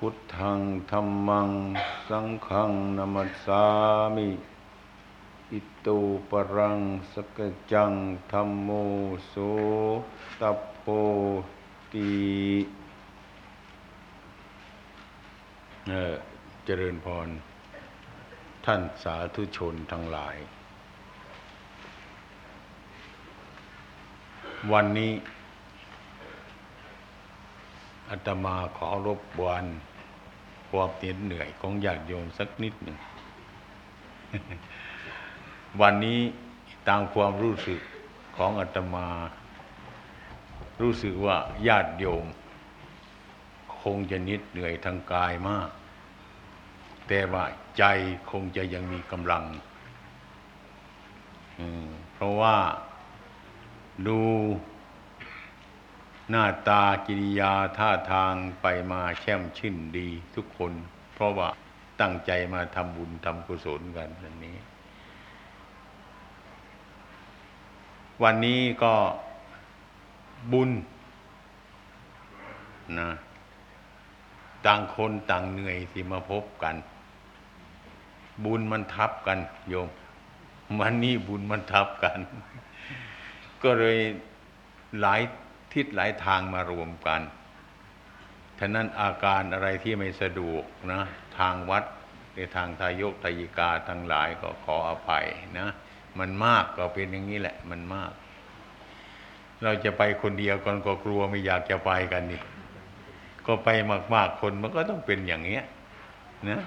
พุทธังธรรมัง สังฆังนามัสสามิ อิตูปรังสกจังธรรมโมโสตัพโพติเออเจริญพร ท่านสาธุชนทั้งหลาย วันนี้ อาตมาขอรบกวนความเหน็ดเหนื่อยของญาติโยมสักนิดหนึ่ง วันนี้ตามความรู้สึกของอาตมา รู้สึกว่าญาติโยม คงจะนิดเหนื่อยทางกายมาก แต่ว่าใจคงจะยังมีกำลัง เพราะว่าดู หน้าตากิริยาท่าทางไปมาแช่มชื่นดีทุกคน เพราะว่าตั้งใจมาทำบุญทำกุศลกันอันนี้ วันนี้ก็บุญนะต่างคนต่างเหนื่อยที่มาพบกัน บุญมันทับกันโยมวันนี้บุญมันทับกัน ก็เลยหลาย ทิศหลายทางมารวมกันฉะนั้นอาการอะไรที่ไม่สะดวกนะทางวัดในทางทายกทายิกาทั้งหลายก็ขออภัยนะมันมากก็เป็นอย่างนี้แหละ มันมาก เราจะไปคนเดียวกันก็กลัวไม่อยากจะไปกันนี่ก็ไปมากๆคนมันก็ต้องเป็นอย่างเนี้ยนะ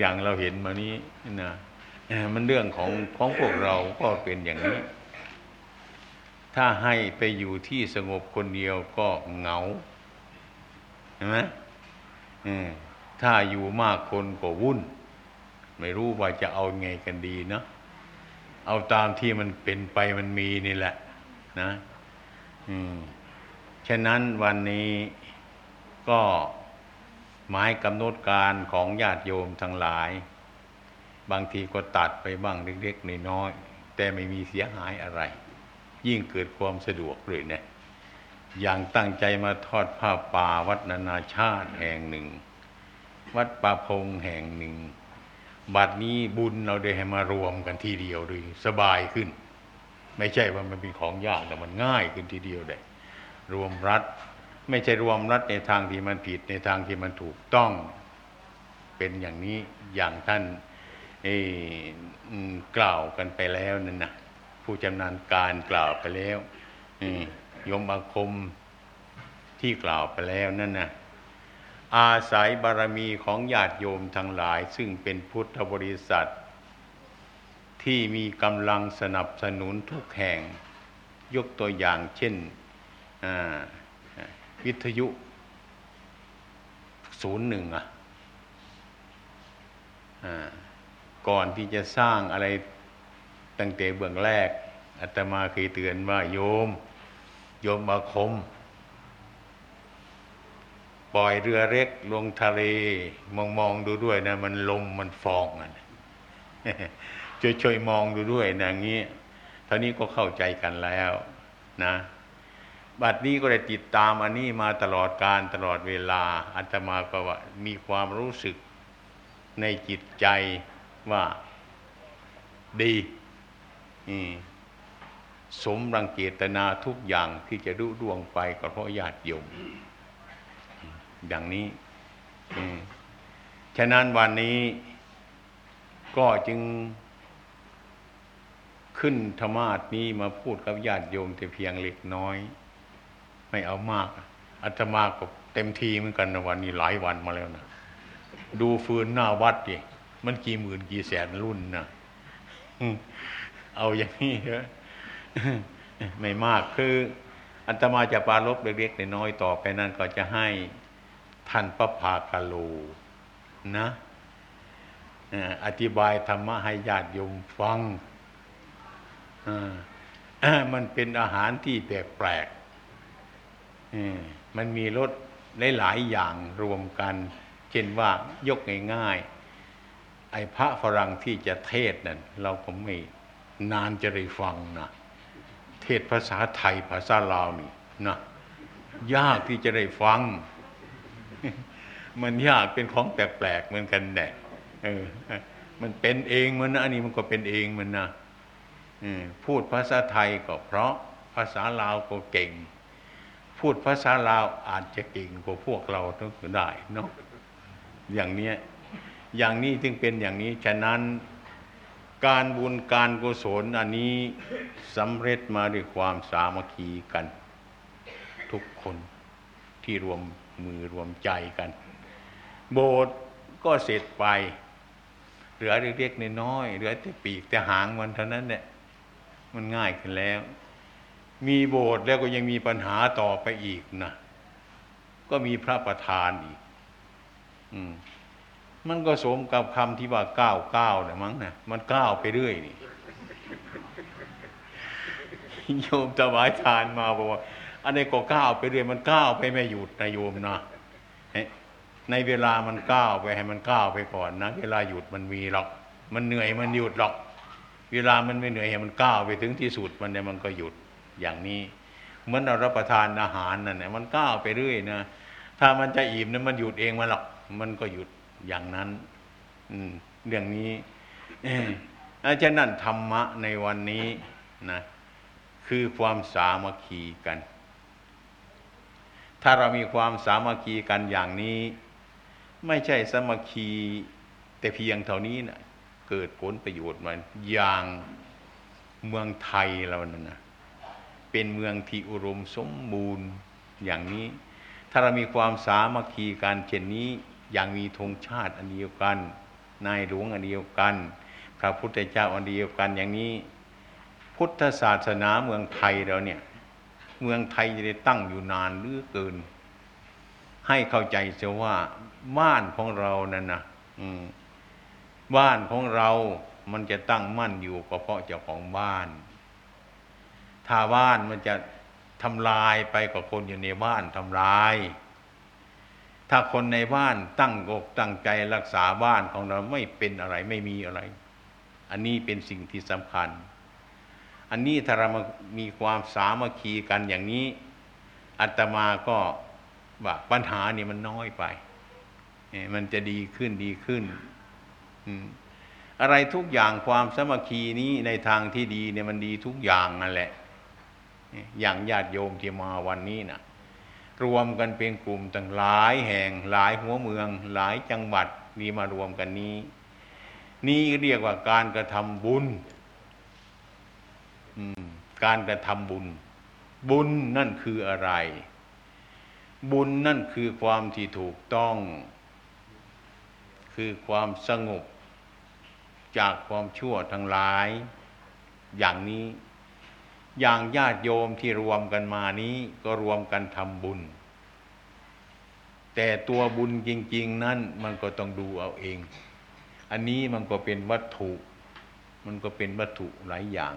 อย่างเราเห็นมานี้นะมันเรื่องของของพวกเราก็เป็นอย่างนี้ ถ้าให้ไปอยู่ที่สงบคนเดียวก็เหงาเห็นไหมถ้าอยู่มากคนก็วุ่น ไม่รู้ว่าจะเอาไงกันดีเนาะเอาตามที่มันเป็นไปมันมีนี่แหละ นะอืมฉะนั้นวันนี้ก็หมายกำหนดการของญาติโยมทั้งหลาย บางทีก็ตัดไปบ้างเล็กๆน้อยๆแต่ไม่มีเสียหายอะไร ยิ่งเกิดความสะดวกเลยเนี่ยอย่างตั้งใจมาทอดผ้าป่าวัดนานาชาติแห่งหนึ่ง วัดป่าพงแห่งหนึ่ง บัดนี้บุญเราได้ให้มารวมกันทีเดียวเลยสบายขึ้น ไม่ใช่ว่ามันเป็นของยากแต่มันง่ายขึ้นทีเดียวได้รวมรัฐ ไม่ใช่รวมรัฐในทางที่มันผิดในทางที่มันถูกต้องเป็นอย่างนี้อย่างท่านกล่าวกันไปแล้วนั่นนะ ผู้จำนานการกล่าวไปแล้วยมอาคมที่กล่าวไปแล้วนั่นนะอาศัยบารมีของญาติโยมทั้งหลาย ซึ่งเป็นพุทธบริษัท ที่มีกำลังสนับสนุนทุกแห่ง ยกตัวอย่างเช่นวิทยุศูนย์หนึ่งอะก่อนที่จะสร้างอะไร ตั้งแต่เบื้องแรกอาตมาเคยเตือนว่าโยม โยมมาคม ปล่อยเรือเล็กลงทะเล มองมองดูด้วยนะ มันลมมันฟองอะช่วยช่วยมองดูด้วยนะงี้เท่านี้ก็เข้าใจกันแล้วนะบัดนี้ก็ได้ติดตามอันนี้มาตลอดการตลอดเวลาอาตมาก็ว่ามีความรู้สึกในจิตใจว่าดี สมรังเกตนาทุกอย่างที่จะรู้ดวงไปก็เพราะญาติโยมอย่างนี้ฉะนั้นวันนี้ก็จึงขึ้นธรรมาทนี้มาพูดกับญาติโยมแต่เพียงเล็กน้อย ไม่เอามากอาตมาก็เต็มทีเหมือนกันนะวันนี้หลายวันมาแล้วนะดูฟืนหน้าวัดดิมันกี่หมื่นกี่แสนรุ่นนะ เอาอย่างนี้เถอะไม่มากคืออัตมาจะปาลบเล็กๆน้อยๆต่อไปนั้นก็จะให้ท่านพระภากาโลนะอธิบายธรรมะให้ญาติโยมฟังมันเป็นอาหารที่แปลกๆมันมีรสหลายๆอย่างรวมกัน เช่นว่ายกง่ายๆ ไอ้พระฝรั่งที่จะเทศนั่นเราก็ไม่ นานจะได้ฟังนะเทศภาษาไทยภาษาลาวนี่นะยากที่จะได้ฟัง มันยากเป็นของแปลกๆเหมือนกันแหละเออมันเป็นเองมันนะอันนี้มันก็เป็นเองมันนะพูดภาษาไทยก็เพราะภาษาลาวก็เก่ง พูดภาษาลาวอาจจะเก่งกว่าพวกเราทั้งได้เนาะอย่างนี้อย่างนี้จึงเป็นอย่างนี้ฉะนั้น การบุญการกุศลอันนี้สำเร็จมาด้วยความสามัคคีกัน ทุกคนที่รวมมือรวมใจกัน โบสถ์ก็เสร็จไป เหลือเล็กๆน้อยๆเหลือแต่ปีกแต่หางมันเท่านั้นเนี่ยมันง่ายขึ้นแล้ว มีโบสถ์แล้วก็ยังมีปัญหาต่อไปอีกนะก็มีพระประธานอีก อืม มันก็สมกับคำที่ว่าก้าวก้าวนะมั้งนะมันก้าวไปเรื่อยนี่โยมถวายทานมาบอกว่า อันนี้ก็ก้าวไปเรื่อยมันก้าวไปไม่หยุดนะโยมนะในเวลามันก้าวไปให้มันก้าวไปก่อนนะเวลาหยุดมันมีหรอก มันเหนื่อยมันหยุดหรอก เวลามันไม่เหนื่อยให้มันก้าวไปถึงที่สุดมันเนี่ยมันก็หยุดอย่างนี้เหมือนเรารับประทานอาหารนั่นแหละมันก้าวไปเรื่อยนะถ้ามันจะอิ่มเนั้นมันหยุดเองมันหรอกมันก็หยุด อย่างนั้นเรื่องนี้อาจารย์นั่นธรรมะในวันนี้นะคือความสามัคคีกัน ถ้าเรามีความสามัคคีกันอย่างนี้ ไม่ใช่สามัคคีแต่เพียงเท่านี้นะเกิดผลประโยชน์มาอย่างเมืองไทยเรานะนะเป็นเมืองที่อุรมสมบูรณ์อย่างนี้ ถ้าเรามีความสามัคคีกันเช่นนี้ อย่างมีธงชาติอันเดียวกัน นายหลวงอันเดียวกัน พระพุทธเจ้าอันเดียวกันอย่างนี้ พุทธศาสนาเมืองไทยเราเนี่ย เมืองไทยจะได้ตั้งอยู่นานหรือเกิน ให้เข้าใจเสียว่าบ้านของเรานั่นนะบ้านของเรามันจะตั้งมั่นอยู่ก็เพราะเจ้าของบ้าน ถ้าบ้านมันจะทำลายไปกับคนอยู่ในบ้านทำลาย ถ้าคนในบ้านตั้งอกตั้งใจรักษาบ้านของเราไม่เป็นอะไรไม่มีอะไร อันนี้เป็นสิ่งที่สำคัญ อันนี้ถ้าเรามีความสามัคคีกันอย่างนี้อัตมาก็ว่าปัญหานี่มันน้อยไป มันจะดีขึ้นดีขึ้นอะไรทุกอย่างความสมัคคีนี้ในทางที่ดีเนี่ยมันดีทุกอย่างนั่นแหละ อย่างญาติโยมที่มาวันนี้นะ รวมกันเป็นกลุ่มต่างหลายแห่งหลายหัวเมือง หลายจังหวัดมีมารวมกันนี้ นี่เรียกว่าการกระทำบุญการกระทำบุญ บุญนั่นคืออะไร บุญนั่นคือความที่ถูกต้อง คือความสงบ จากความชั่วทั้งหลาย อย่างนี้ อย่างญาติโยมที่รวมกันมานี้ก็รวมกันทำบุญ แต่ตัวบุญจริง ๆ นั้นมันก็ต้องดูเอาเอง อันนี้มันก็เป็นวัตถุ มันก็เป็นวัตถุหลายอย่าง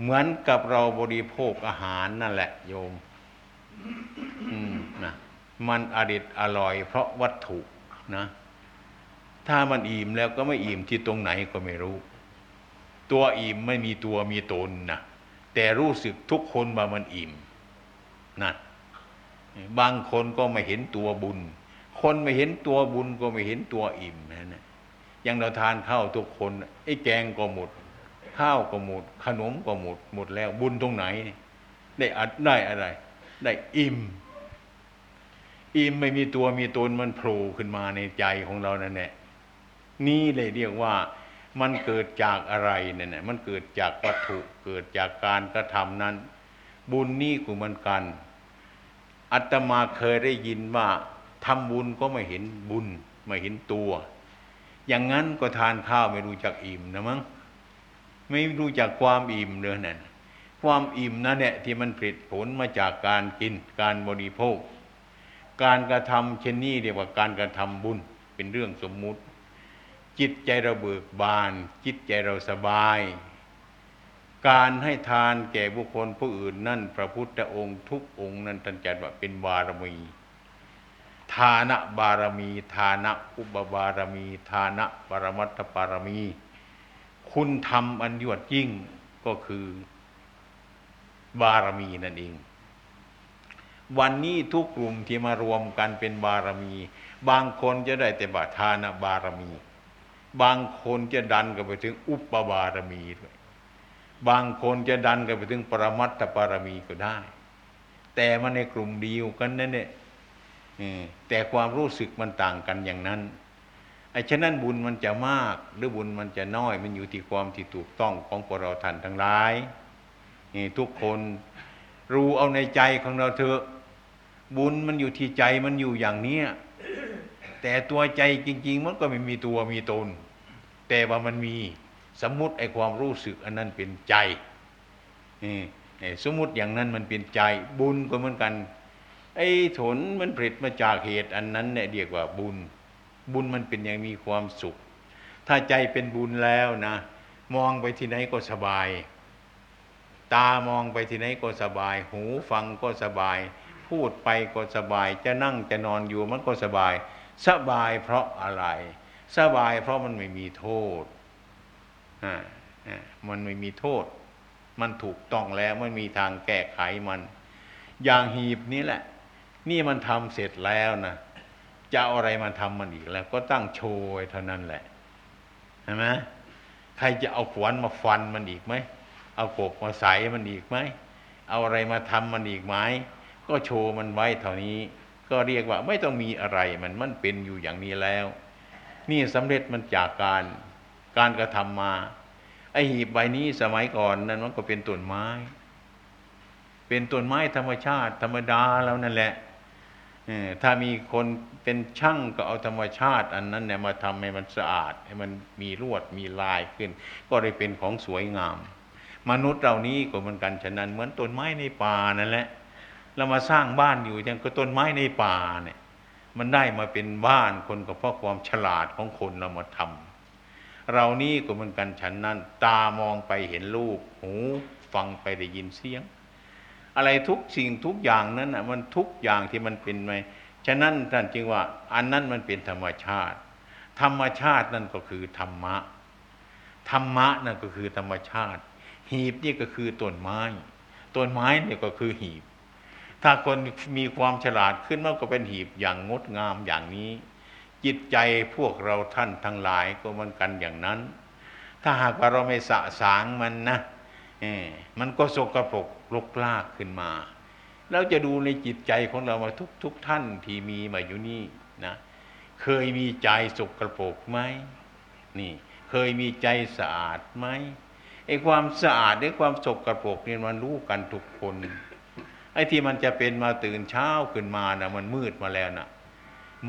เหมือนกับเราบริโภคอาหารนั่นแหละ โยมมนะมันอริดอร่อย เพราะวัตถุนะ ถ้ามันอิ่มแล้วก็ไม่อิ่มที่ตรงไหนก็ไม่รู้ ตัวอิ่มไม่มีตัวมีตนนะแต่รู้สึกทุกคนว่ามันอิ่มนั่นบางคนก็ไม่เห็นตัวบุญ คนไม่เห็นตัวบุญก็ไม่เห็นตัวอิ่มนะอย่างเราทานข้าวทุกคนไอ้แกงก็หมด ข้าวก็หมด ขนมก็หมด หมดแล้วบุญตรงไหน ได้อัดได้อะไร ได้อิ่ม อิ่มไม่มีตัวมีตนมันโผล่ขึ้นมาในใจของเรานั่นแหละนี่เลยเรียกว่า มันเกิดจากอะไรเนี่ยมันเกิดจากวัตถุเกิดจากการกระทำนั้น บุญนี่กูมันกันอัตมาเคยได้ยินว่าทำบุญก็ไม่เห็นบุญไม่เห็นตัว อย่างนั้นก็ทานข้าวไม่รู้จักอิ่มนะมั้งไม่รู้จักความอิ่มเลยนั่นความอิ่มนั่นเนี่ยที่มันผลิตผลมาจากการกินการบริโภค การกระทำเช่นนี้เรียกว่าการกระทำบุญเป็นเรื่องสมมุติ จิตใจเราเบิกบาน จิตใจเราสบาย การให้ทานแก่บุคคลผู้อื่นนั่น พระพุทธองค์ทุกองค์นั้นท่านจัดว่าเป็นบารมี ทานะบารมี ทานะอุปบารมี ทานะปรมัตถบารมี คุณธรรมอันยวดยิ่งก็คือบารมีนั่นเอง วันนี้ทุกกลุ่มที่มารวมกันเป็นบารมี บางคนจะได้แต่บาทานะบารมี บางคนจะดันกันไปถึงอุปบารมีด้วยบางคนจะดันกันไปถึงปรมัตถบารมีก็ได้ แต่มันในกลุ่มเดียวกันนั่นเนี่ยแต่ความรู้สึกมันต่างกันอย่างนั้นไอ้ฉะนั้นบุญมันจะมาก หรือบุญมันจะน้อย มันอยู่ที่ความที่ถูกต้องของพวกเราท่านทั้งหลายนี่ทุกคนรู้เอาในใจของเราเถอะ บุญมันอยู่ที่ใจมันอยู่อย่างเนี้ย แต่ตัวใจจริง ๆ มันก็ไม่มีตัวมีตน แต่ว่ามันมีสมมุติไอ้ความรู้สึกอันนั้นเป็นใจสมมุติอย่างนั้นมันเป็นใจบุญก็เหมือนกัน ไอ้ผลมันผลิตมาจากเหตุอันนั้นเนี่ยเรียกว่าบุญ บุญมันเป็นอย่างมีความสุข ถ้าใจเป็นบุญแล้วนะ มองไปที่ไหนก็สบาย ตามองไปที่ไหนก็สบาย หูฟังก็สบาย พูดไปก็สบาย จะนั่งจะนอนอยู่มันก็สบาย สบายเพราะอะไร สบายเพราะมันไม่มีโทษมันไม่มีโทษ มันถูกต้องแล้วมันมีทางแก้ไขมัน อย่างหีบนี้แหละ นี่มันทำเสร็จแล้วนะจะเอาอะไรมาทำมันอีกแล้ว ก็ตั้งโชยเท่านั้นแหละใช่ไหมใครจะเอาขวานมาฟันมันอีกไหมเอากบมาใส่มันอีกไหมเอาอะไรมาทำมันอีกไหมก็โชว์มันไว้เท่านี้ ก็เรียกว่าไม่ต้องมีอะไรมันมันเป็นอยู่อย่างนี้แล้ว นี่สำเร็จมันจากการการกระทำมาไอหีบใบนี้สมัยก่อนนั้นมันก็เป็นต้นไม้ เป็นต้นไม้ธรรมชาติ ธรรมดาแล้วนั่นแหละถ้ามีคนเป็นช่างก็เอาธรรมชาติ อันนั้นเนี่ยมาทำให้มันสะอาด ให้มันมีรวดมีลายขึ้น ก็ได้เป็นของสวยงาม มนุษย์เรานี้ก็เหมือนกันฉะนั้นเหมือนต้นไม้ในป่านั่นแหละ เรามาสร้างบ้านอยู่ยังก็ต้นไม้ในป่าเนี่ย มันได้มาเป็นบ้านคนก็เพราะความฉลาดของคนเรามาทำเรานี่ก็เหมือนกันฉันนั้น ตามองไปเห็นรูปหูฟังไปได้ยินเสียง อะไรทุกสิ่งทุกอย่างนั้นอะมันทุกอย่างที่มันเป็นไหมฉะนั้นท่านจึงว่า อันนั้นมันเป็นธรรมชาติ ธรรมชาตินั่นก็คือธรรมะธรรมะนั่นก็คือธรรมชาติ หีบนี่ก็คือต้นไม้ต้นไม้เนี่ยก็คือหีบ ถ้าคนมีความฉลาดขึ้นมันก็เป็นหีบอย่างงดงามอย่างนี้ จิตใจพวกเราท่านทั้งหลายก็มันกันอย่างนั้น ถ้าหากว่าเราไม่สะสางมันนะมันก็สกรปรกลกลากขึ้นมาเราจะดูในจิตใจของเรามาทุกทุกท่านที่มีมาอยู่นี่นะเคยมีใจสกรปรกไหมนี่ เคยมีใจสะอาดไหมไอ้ความสะอาดไอ้ความสกรปรกเนี่ยมันรู้กันทุกคน ไอ้ที่มันจะเป็นมาตื่นเช้าขึ้นมานะมันมืดมาแล้วนะ่ะ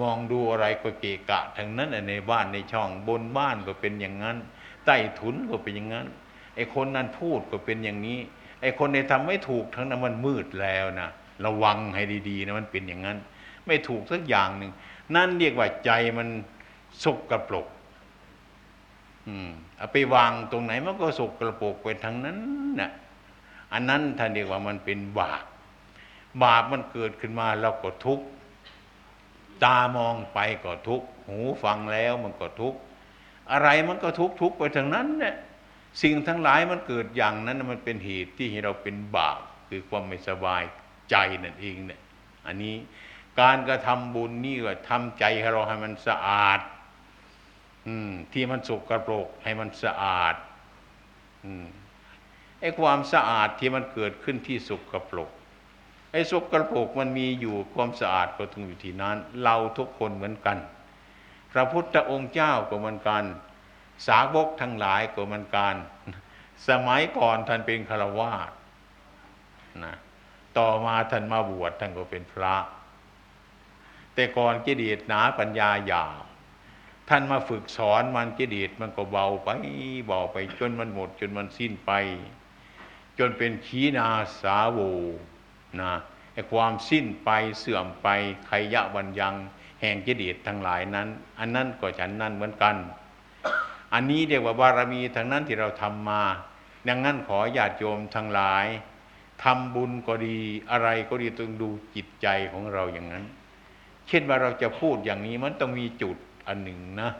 มองดูอะไรก็เกะกะทั้งนั้นในบ้านในช่องบนบ้านก็เป็นอย่างนั้น ใต้ถุนก็เป็นอย่างนั้น ไอ้คนนั้นพูดก็เป็นอย่างนี้ ไอ้คนในทำไม่ถูกทั้งนั้นมันมืดแล้วนะระวังให้ดีๆนะมันเป็นอย่างนั้น ไม่ถูกสักอย่างหนึ่งนั่นเรียกว่าใจมันสกกระปรกเอาไปวางตรงไหนมันก็สกกระปรกไปทั้งนั้นนะ่ะอันนั้นท่านเรียกว่ามันเป็นบาป บาปมันเกิดขึ้นมาเราก็ทุกข์ตามองไปก็ทุกข์หูฟังแล้วมันก็ทุกข์อะไรมันก็ทุกข์ทุกข์ไปทั้งนั้นเนี่ยสิ่งทั้งหลายมันเกิดอย่างนั้นมันเป็นเหตุที่ให้เราเป็นบาปคือความไม่สบายใจนั่นเองเนี่ยอันนี้การกระทำบุญนี่ก็ทำใจให้เราให้มันสะอาดที่มันสกรปรกให้มันสะอาดไอ้ความสะอาดที่มันเกิดขึ้นที่สกรปรก ไอ้สกระปกมันมีอยู่ความสะอาดก็ถึงอยู่ที่นั้น เราทุกคนเหมือนกัน พระพุทธองค์เจ้าก็เหมือนกัน สาวกทั้งหลายก็เหมือนกัน สมัยก่อนท่านเป็นฆราวาสนะต่อมาท่านมาบวชท่านก็เป็นพระ แต่ก่อนกิเลสหนาปัญญาหยาบท่านมาฝึกสอนมันกิเลสมันก็เบาไปเบาไปจนมันหมด จนมันสิ้นไป จนเป็นขีนาสาโว นะไอ้ความสิ้นไปเสื่อมไปไขยะบัญญังแห่งกิเลสทั้งหลายนั้น อันนั้นก็ฉันนั้นเหมือนกัน อันนี้เรียกว่าบารมีทั้งนั้นที่เราทำมา ดังนั้นขอญาติโยมทั้งหลายทำบุญก็ดีอะไรก็ดีต้องดูจิตใจของเราอย่างนั้น เช่นว่าเราจะพูดอย่างนี้มันต้องมีจุดอันหนึ่งนะ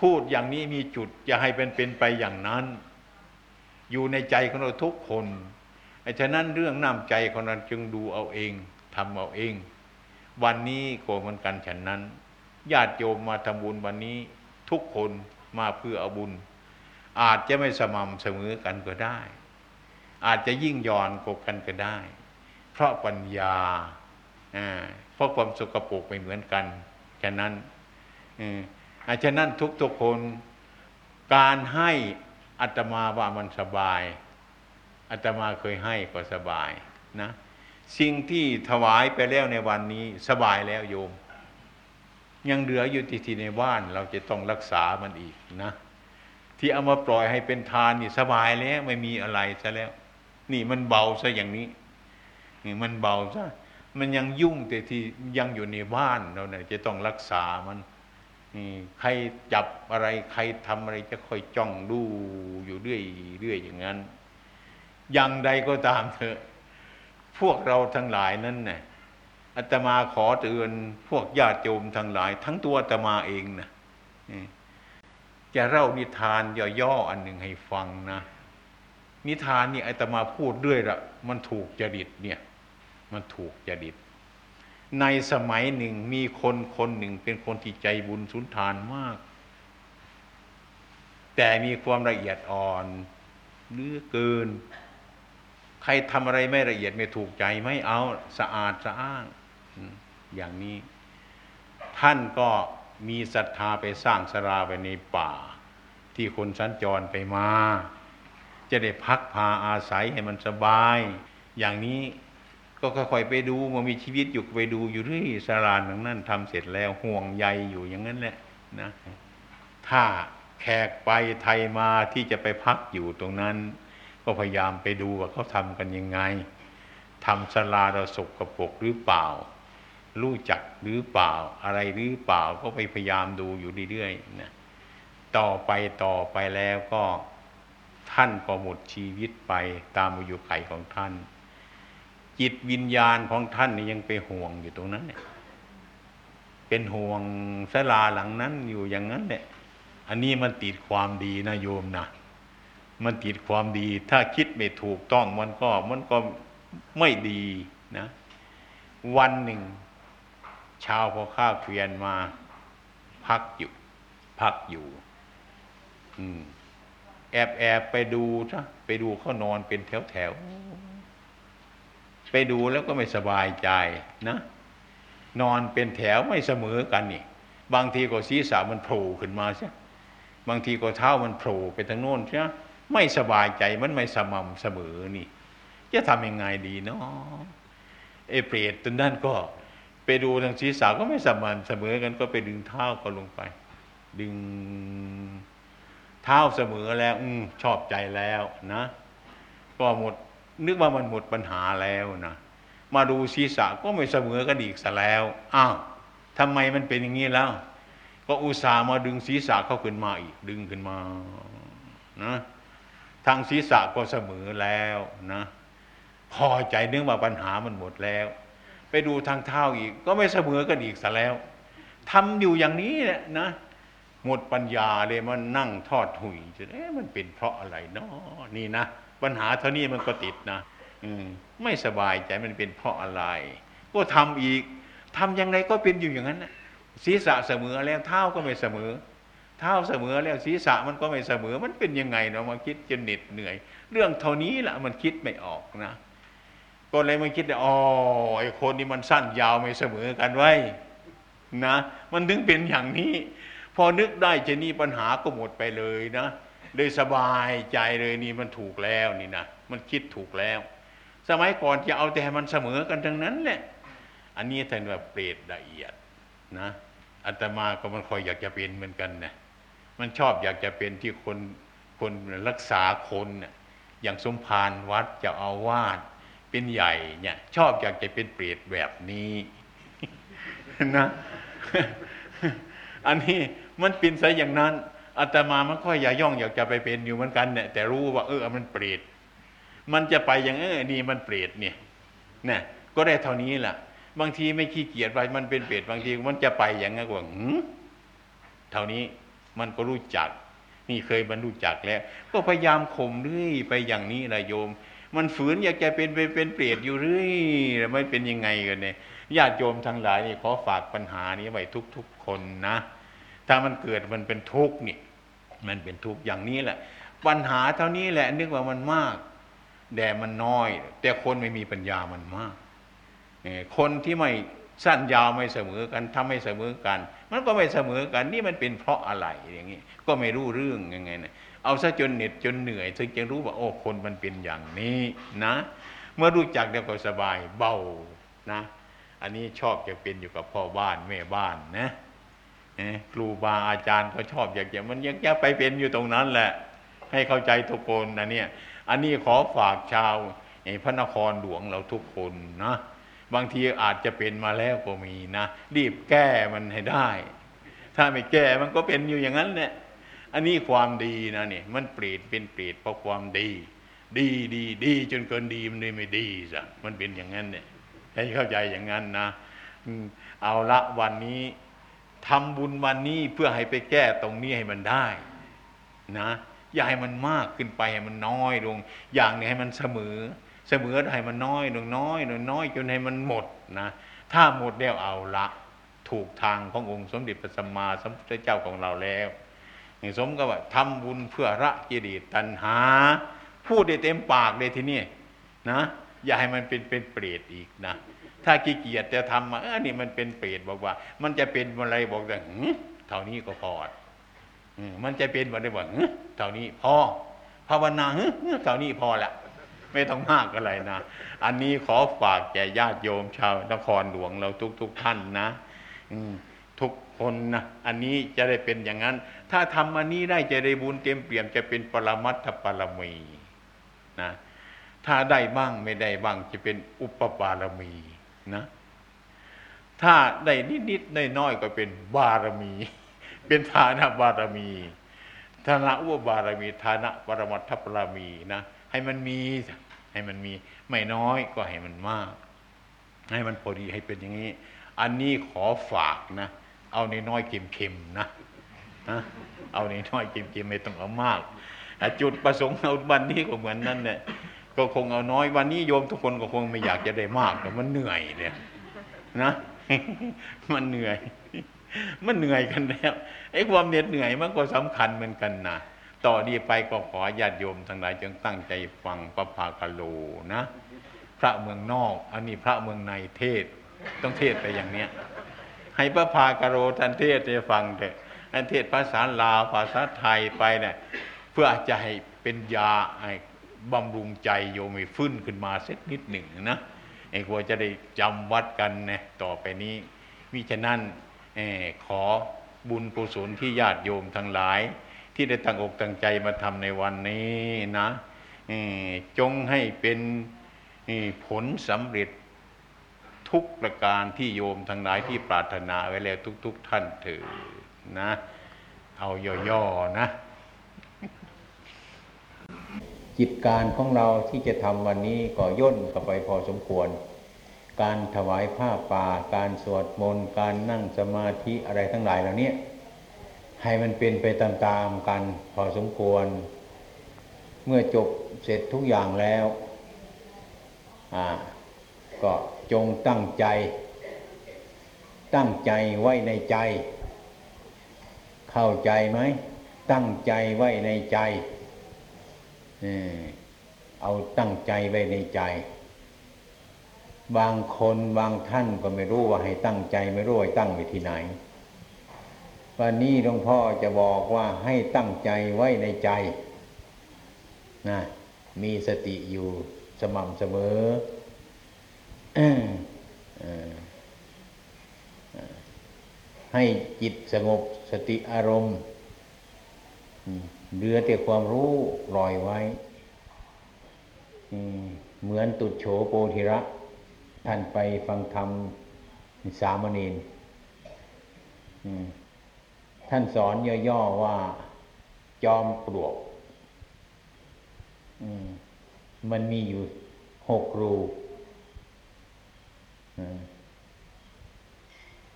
พูดอย่างนี้มีจุดอย่าให้เป็นเป็นไปอย่างนั้น อยู่ในใจของเราทุกคน ไอ้ฉะนั้นเรื่องน้ำใจของเราจึงดูเอาเองทำเอาเอง วันนี้ก็เหมือนกันฉันนั้นญาติโยมมาทำบุญวันนี้ทุกคนมาเพื่อเอาบุญ อาจจะไม่สม่ำเสมอกันก็ได้ อาจจะยิ่งย่อนกบกันก็ได้ เพราะปัญญาเพราะความสกปรกไม่เหมือนกันฉะนั้นอาฉะนั้นทุกๆคนการให้อัตมาว่ามันสบาย อาตมาเคยให้ก็สบายนะ สิ่งที่ถวายไปแล้วในวันนี้สบายแล้วโยม ยังเหลืออยู่ที่ที่ในบ้านเราจะต้องรักษามันอีกนะ ที่เอามาปล่อยให้เป็นทานนี่สบายแล้วไม่มีอะไรซะแล้ว นี่มันเบาซะอย่างนี้ นี่มันเบาซะมันยังยุ่งแต่ที่ยังอยู่ในบ้านเราเนี่ยจะต้องรักษามันนี่ใครจับอะไรใครทำอะไรจะคอยจ้องดูอยู่เรื่อยเรื่อยอย่างนั้น อย่างใดก็ตามเถอะ พวกเราทั้งหลายนั้นเนี่ยอาตมาขอเตือนพวกญาติโยมทั้งหลาย ทั้งตัวอาตมาเองนะจะเล่านิทานย่อๆอันหนึ่งให้ฟังนะ นิทานนี่อาตมาพูดด้วยละมันถูกจริตเนี่ย มันถูกจริต ในสมัยหนึ่งมีคนคนหนึ่งเป็นคนที่ใจบุญสุนทานมาก แต่มีความละเอียดอ่อนเลือเกิน ใครทำอะไรไม่ละเอียดไม่ถูกใจไม่เอาสะอาดสะอ้างอย่างนี้ ท่านก็มีศรัทธาไปสร้างสราไปในป่า ที่คนสัญจรไปมา จะได้พักพาอาศัยให้มันสบาย อย่างนี้ก็ค่อยๆไปดูมันมีชีวิตอยู่ไปดูอยู่ที่สาราหนังนั้นทำเสร็จแล้วห่วงใยอยู่อย่างนั้นแหละนะ ถ้าแขกไปไทยมาที่จะไปพักอยู่ตรงนั้น ก็พยายามไปดูว่าเขาทำกันยังไงทำสลาเราสกรปรกหรือเปล่า รู้จักหรือเปล่า อะไรหรือเปล่าก็ไปพยายามดูอยู่เรื่อยๆนะต่อไปต่อไปแล้วก็ท่านก็หมดชีวิตไปตามอายุไขของท่าน จิตวิญญาณของท่านนี่ยังไปห่วงอยู่ตรงนั้นเนี่ยเป็นห่วงสลาหลังนั้นอยู่อย่างนั้นเนี่ยอันนี้มันติดความดีนะโยมนะ มันติดความดี ถ้าคิดไม่ถูกต้องมันก็มันก็ไม่ดีนะ วันหนึ่ง ชาวพอข้าเกวียนมา พักอยู่ พักอยู่ อืมแอบแอบไปดูซะไปดูเขานอนเป็นแถวแถวไปดูแล้วก็ไม่สบายใจนะ นอนเป็นแถวไม่เสมอกันนี่ บางทีก็ศีรษะมันโผล่ขึ้นมาใช่บางทีก็เท้ามันโผล่ไปทางโน้นใช่ ไม่สบายใจมันไม่สม่ำเสมอนี่ จะทำยังไงดีเนาะเอเปรตตนนั้นก็ ไปดูทางศีรษะก็ไม่สม่ำเสมอกันก็ไปดึงเท้าก็ลงไป ดึงเท้าเสมอแล้วอชอบใจแล้วนะ ก็หมดนึกว่ามันหมดปัญหาแล้วนะมาดูศีรษะก็ไม่เสมอกันอีกซะแล้วอ้าวทำไมมันเป็นอย่างนี้แล้ว ก็อุตส่าห์มาดึงศีรษะเข้าขึ้นมาอีกดึงขึ้นมา นะ ทางศีรษะก็เสมอแล้วนะพอใจเนื่องว่าปัญหามันหมดแล้ว ไปดูทางเท้าอีก ก็ไม่เสมอกันอีกซะแล้วทำอยู่อย่างนี้แหละนะหมดปัญญาเลยมันนั่งทอดหุยจะเอ๊ะมันเป็นเพราะอะไรเนาะนี่นะปัญหาเท่านี้มันก็ติดนะอืมไม่สบายใจมันเป็นเพราะอะไร ก็ทำอีกทำยังไงก็เป็นอยู่อย่างนั้นนะศีรษะเสมอแล้วเท้าก็ไม่เสมอ เท้าเสมอแล้วศีรษะมันก็ไม่เสมอมันเป็นยังไงเนาะมาคิดจนเหน็ดเหนื่อย เรื่องเท่านี้แหละมันคิดไม่ออกนะ ก็เลยมาคิดว่อ๋อไอ้คนนี้มันสั้นยาวไม่เสมอกันไว้ นะ มันถึงเป็นอย่างนี้ พอนึกได้จะนี่ปัญหาก็หมดไปเลยนะเลยสบายใจเลยนี่มันถูกแล้วนี่นะมันคิดถูกแล้ว สมัยก่อนจะเอาแต่มันเสมอกันทั้งนั้นแหละอันนี้ท่านว่าเปรตละเอียดนะอาตมาก็มันคอยอยากจะเป็นเหมือนกันนะ มันชอบอยากจะเป็นที่คนคนรักษาคนอย่างสมภารวัดจะเอาวาดเป็นใหญ่เนี่ย ชอบอยากจะเป็นเปรตแบบนี้นะอันนี้มันเป็นซะอย่างนั้นอาตมามันค่อยอย่าย่องอยากจะไปเป็นอยู่เหมือนกันเนี่ยแต่รู้ว่าเออมันเปรตมันจะไปอย่างเออนี่มันเปรตเนี่ยนี่ก็ได้เท่านี้แหละบางทีไม่ขี้เกียจไปมันเป็นเปรตบางทีมันจะไปอย่างงั้นกว่าเท่านี้ มันก็รู้จัก นี่เคยบรรลุจักแล้ว ก็พยายามข่มเรื่อยไปอย่างนี้แหละโยม มันฝืนอยากจะเป็นเป็นเป็นเปรตอยู่เรื่อยไม่เป็นยังไงกันเนี่ยญาติโยมทั้งหลายนี่ขอฝากปัญหานี้ไว้ทุกๆคนนะ ถ้ามันเกิดมันเป็นทุกข์นี่มันเป็นทุกข์อย่างนี้แหละ ปัญหาเท่านี้แหละ นึกว่ามันมากแต่มันน้อย แต่คนไม่มีปัญญามันมากคนที่ไม่สั้นยาวไม่เสมอกันทำไม่เสมอกัน มันก็ไม่เสมอกันนี่มันเป็นเพราะอะไรอย่างนี้ก็ไม่รู้เรื่องยังไงนะเอาซะจนเหน็ดจนเหนื่อยถึงจะรู้ว่าโอ้คนมันเป็นอย่างนี้นะ เมื่อรู้จักเดี๋ยวก็สบายเบานะ อันนี้ชอบจะเป็นอยู่กับพ่อบ้านแม่บ้านนะครูบาอาจารย์ก็ชอบอยากจะมันยังจะไปเป็นอยู่ตรงนั้นแหละ ให้เข้าใจทุกคนนะเนี่ย อันนี้ขอฝากชาวพระนครหลวงเราทุกคนนะ บางทีอาจจะเป็นมาแล้วก็มีนะรีบแก้มันให้ได้ ถ้าไม่แก้มันก็เป็นอยู่อย่างนั้นเนี่ยอันนี้ความดีนะเนี่ยมันเปรตเป็นเปรตเพราะความดี ดีดีดีจนเกินดีมันเลยไม่ดีสะมันเป็นอย่างนั้นเนี่ยให้เข้าใจอย่างนั้นนะเอาละวันนี้ทำบุญวันนี้เพื่อให้ไปแก้ตรงนี้ให้มันได้นะอย่าให้มันมากขึ้นไปให้มันน้อยลง อย่างนี้ให้มันเสมอ สมอให้มันน้อยลงน้อยลงน้อยจนให้มันหมดนะถ้าหมดแล้วเอาละถูกทางขององค์สมเด็จพระสัมมาสัมพุทธเจ้าของเราแล้วอย่สมก็ว่าทำบุญเพื่อละกิเลสตัณหา พูดได้เต็มปากเลยทีนี้นะ อย่าให้มันเป็นเป็นเปรตอีกนะ ถ้าขี้เกียจจะทำมาเออนี่มันเป็นเปรตบอกว่า มันจะเป็นอะไรบอกแต่เท่านี้ก็พอมันจะเป็นอะไรบอกเท่านี้พอภาวนาเท่านี้พอละ ไม่ต้องมากอะไรนะ อันนี้ขอฝากแก่ญาติโยมชาวนครหลวงเราทุกๆทท่านนะทุกคนนะอันนี้จะได้เป็นอย่างนั้น ถ้าทำอันนี้ได้จะได้บุญเต็มเปี่ยมจะเป็นปรมัตถปรมีนะถ้าได้บ้างไม่ได้บ้างจะเป็นอุปปารมีนะถ้าได้นิดๆน้อยๆก็เป็นบารมี เป็นฐานะบารมีฐานะอุปบารมีฐานะปรมัตถปรมีนะ ให้มันมี ให้มันมี ไม่น้อยก็ให้มันมาก ให้มันพอดีให้เป็นอย่างนี้ อันนี้ขอฝากนะ เอาในน้อยเค็มๆนะนะเอาในน้อยเค็มๆไม่ต้องเอามากจุดประสงค์เอาวันนี้ก็เหมือนนั้นเนี่ยก็คงเอาน้อยวันนี้โยมทุกคนก็คงไม่อยากจะได้มากแต่มันเหนื่อยเนี่ยนะ มันเหนื่อย มันเหนื่อยกันแล้วไอ้ความเหน็ดเหนื่อยมันก็สำคัญเหมือนกันนะ ต่อนี้ไปก็ขอญาติโยมทั้งหลายจงตั้งใจฟังพระภาคโลนะ พระเมืองนอกอันนี้พระเมืองในเทศต้องเทศไปอย่างเนี้ย ให้พระภาคโลท่านเทศให้ฟังเถอะท่นเทศภาษาลาวภาษาไทยไปเนี่ยเพื่อจะให้เป็นยาให้บำรุงใจโยมให้ฟื้นขึ้นมาสักนิดหนึ่งนะไอ้กลัวจะได้จำวัดกันนะต่อไปนี้มิฉะนั้นขอบุญกุศลที่ญาติโยมทั้งหลาย ที่ได้ตั้งอกตั้งใจมาทำในวันนี้นะจงให้เป็นผลสำเร็จทุกประการที่โยมทั้งหลายที่ปรารถนาไว้แล้วทุก ๆทท่านเถิดนะ เอาย่อๆนะ จิตการของเราที่จะทำวันนี้ก็ย่นกับไปพอสมควร การถวายผ้าป่า การสวดมนต์ การนั่งสมาธิอะไรทั้งหลายเหล่านี้ ให้มันเป็นไปตามๆกันพอสมควร เมื่อจบเสร็จทุกอย่างแล้วก็จงตั้งใจ ตั้งใจไว้ในใจ เข้าใจไหม ตั้งใจไว้ในใจ เอาตั้งใจไว้ในใจ บางคนบางท่านก็ไม่รู้ว่าให้ตั้งใจ ไม่รู้ว่าตั้งไว้ที่ไหน วันนี้หลวงพ่อจะบอกว่าให้ตั้งใจไว้ในใจนะมีสติอยู่สม่ำเสมอให้จิตสงบสติอารมณ์เหลือแต่ความรู้ลอยไว้ เหมือนตุดโฉโปธิระ ท่านไปฟังธรรมสามเณร ท่านสอนย่อๆว่า จอมปลวกมันมีอยู่หกรู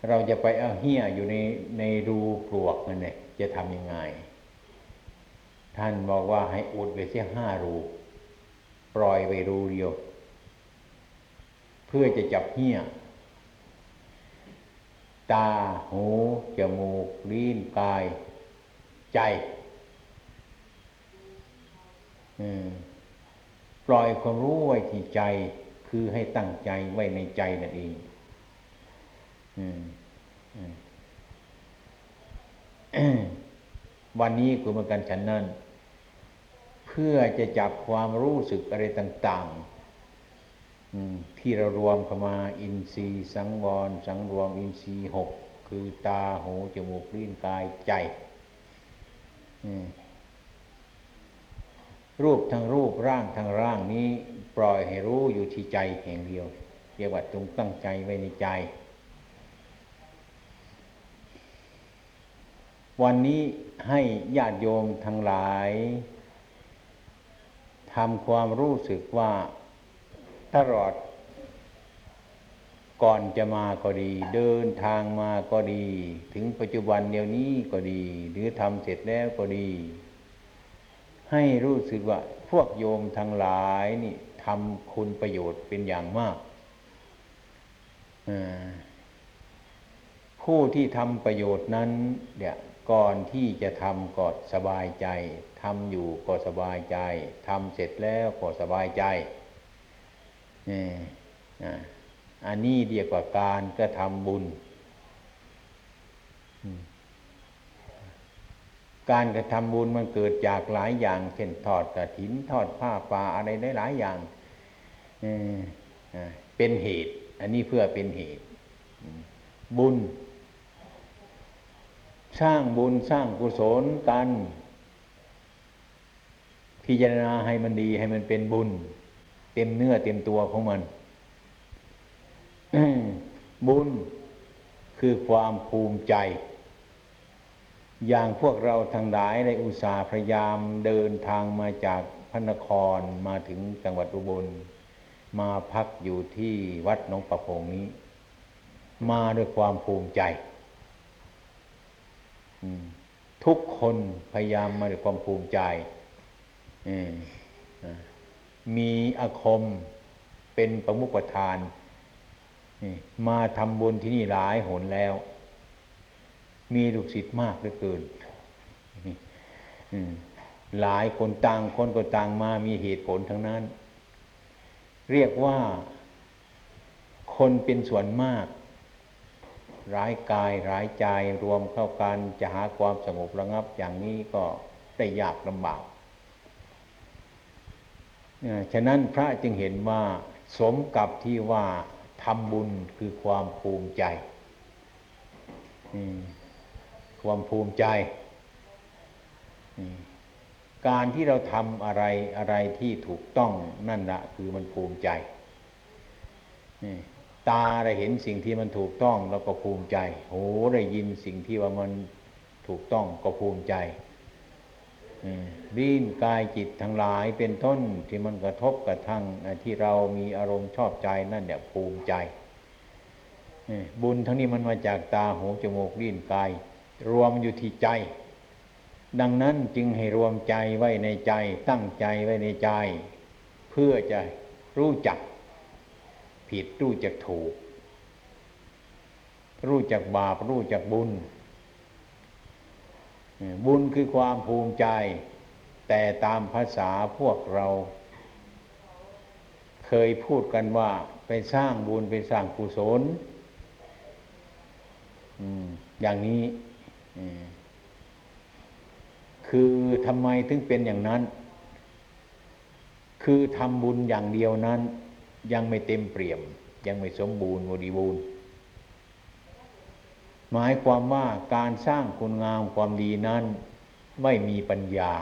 เราจะไปเอาเหี้ยอยู่ในในรูปลวกนั่นเนี่ยจะทำยังไง ท่านบอกว่าให้อุดไปเสียห้ารู ปล่อยไปรูเดียว เพื่อจะจับเหี้ย ตา หู จมูก ลิ้น กาย ใจปล่อยความรู้ไว้ที่ใจ คือให้ตั้งใจไว้ในใจนั่นเองวันนี้คุณเหมือนกันฉันนั่นเพื่อจะจับความรู้สึกอะไรต่าง ๆ ที่เรารวมเข้ามาอินทรีย์สังวร สังรวมอินทรีย์หกคือตาหูจมูกลิ้นกายใจรูปทั้งรูปร่างทั้งร่างนี้ปล่อยให้รู้อยู่ที่ใจแห่งเดียวเรียกว่าจงตั้งใจไว้ในใจ วันนี้ให้ญาติโยมทั้งหลายทำความรู้สึกว่า ตลอด ก่อนจะมาก็ดี เดินทางมาก็ดี ถึงปัจจุบันเดียวนี้ก็ดี หรือทำเสร็จแล้วก็ดี ให้รู้สึกว่าพวกโยมทั้งหลายนี่ทำคุณประโยชน์เป็นอย่างมากผู้ที่ทำประโยชน์นั้นเนี่ยก่อนที่จะทำก็สบายใจทำอยู่ก็สบายใจทำเสร็จแล้วก็สบายใจ อันนี้เรียกว่าการกระทำบุญ การกระทำบุญมันเกิดจากหลายอย่าง เช่นทอดกระถิน ทอดผ้าป่าอะไรได้หลายอย่างเป็นเหตุ อันนี้เพื่อเป็นเหตุ บุญ สร้างบุญสร้างกุศลกัน พิจารณาให้มันดีให้มันเป็นบุญ เต็มเนื้อเต็มตัวของมันบุญคือความภูมิใจ อย่างพวกเราทางหลายในอุตสาห์พยายามเดินทางมาจากพระนครมาถึงจังหวัดอุบล มาพักอยู่ที่วัดหนองประพงนี้ มาด้วยความภูมิใจทุกคนพยายามมาด้วยความภูมิใจ มีอาคมเป็นประมุขประธานมาทำบุญที่นี่หลายหนแล้ว มีลูกศิษย์มากเหลือเกินหลายคนต่างคนก็ต่างมามีเหตุผลทั้งนั้น เรียกว่าคนเป็นส่วนมาก ร้ายกายร้ายใจรวมเข้ากันจะหาความสงบระงับอย่างนี้ก็ได้ยากลำบาก ฉะนั้นพระจึงเห็นว่าสมกับที่ว่าทำบุญคือความภูมิใจ ความภูมิใจ การที่เราทำอะไรอะไรที่ถูกต้องนั่นแหละคือมันภูมิใจ ตาได้เห็นสิ่งที่มันถูกต้องเราก็ภูมิใจ หูได้ยินสิ่งที่ว่ามันถูกต้องก็ภูมิใจ ลิ้นกายจิตทั้งหลายเป็นต้นที่มันกระทบกระทั่งที่เรามีอารมณ์ชอบใจนั่นเนี่ยภูมิใจ บุญทั้งนี้มันมาจากตาหูจมูกลิ้นกาย รวมอยู่ที่ใจ ดังนั้นจึงให้รวมใจไว้ในใจ ตั้งใจไว้ในใจ เพื่อจะรู้จัก ผิดรู้จักถูก รู้จักบาปรู้จักบุญ บุญคือความภูมิใจ แต่ตามภาษาพวกเรา เคยพูดกันว่า ไปสร้างบุญไปสร้างกุศลอย่างนี้คือทำไมถึงเป็นอย่างนั้น คือทำบุญอย่างเดียวนั้น ยังไม่เต็มเปี่ยม ยังไม่สมบูรณ์บริบูรณ์ หมายความว่าการสร้างคุณงามความดีนั้น ไม่มีปัญญา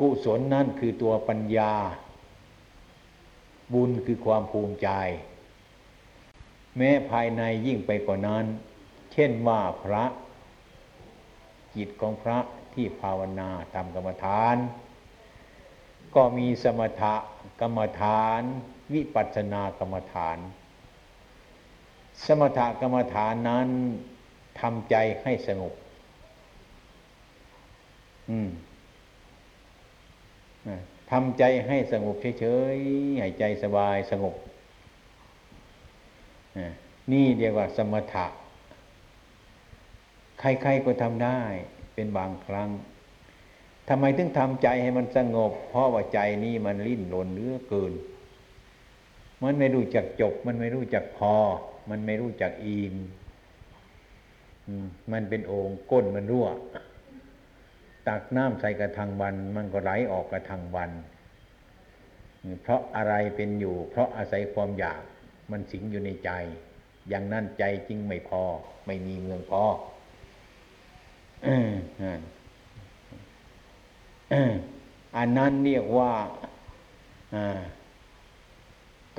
กุศลนั่นคือตัวปัญญา บุญคือความภูมิใจ แม้ภายในยิ่งไปกว่านั้น เช่นว่าพระ จิตของพระที่ภาวนาทำกรรมฐาน ก็มีสมถะกรรมฐาน วิปัสสนากรรมฐาน สมถกรรมฐานนั้นทำใจให้สงบอืมทำใจให้สงบเฉยๆให้ใจสบายสงบนี่เรียกว่าสมถะ ใครๆก็ทำได้เป็นบางครั้งทำไมถึงทำใจให้มันสงบ เพราะว่าใจนี่มันลิ้นหลนเนื้อเกิน มันไม่รู้จักจบ มันไม่รู้จักพอ มันไม่รู้จักอิ่มมันเป็นโอ่งก้นมันรั่ว ตักน้ำใส่กระทังวัน มันก็ไหลออกกระทังวัน เพราะอะไรเป็นอยู่ เพราะอาศัยความอยากมันสิงอยู่ในใจ อย่างนั้นใจจริงไม่พอ ไม่มีเมืองพออันนั้นเรียกว่า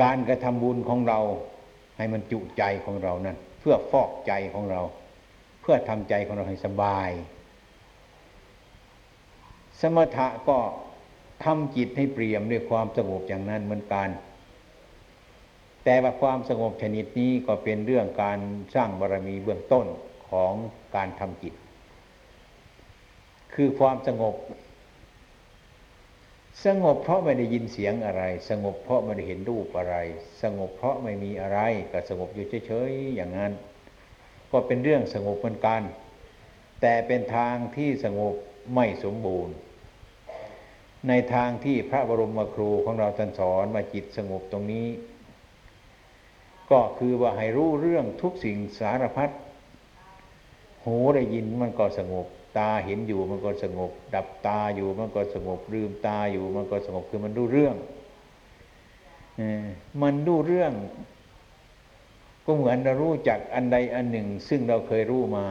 การกระทำบุญของเรา ให้มันจุใจของเรานั้นเพื่อฟอกใจของเรา เพื่อทำใจของเราให้สบาย สมถะก็ทำจิตให้เปลี่ยมด้วยความสงบอย่างนั้นเหมือนกัน แต่ว่าความสงบชนิดนี้ก็เป็นเรื่องการสร้างบารมีเบื้องต้นของการทำจิต คือความสงบ สงบเพราะไม่ได้ยินเสียงอะไร สงบเพราะไม่ได้เห็นรูปอะไร สงบเพราะไม่มีอะไร ก็สงบอยู่เฉยๆอย่างนั้น ก็เป็นเรื่องสงบเหมือนกัน แต่เป็นทางที่สงบไม่สมบูรณ์ ในทางที่พระบรมครูของเราท่านสอนมาจิตสงบตรงนี้ ก็คือว่าให้รู้เรื่องทุกสิ่งสารพัดหูได้ยินมันก็สงบ ตาเห็นอยู่มันก็สงบ ดับตาอยู่มันก็สงบลืมตาอยู่มันก็สงบคือมันรู้เรื่องมันรู้เรื่อง ก็เหมือนเรารู้จักอันใดอันหนึ่ง ซึ่งเราเคยรู้มา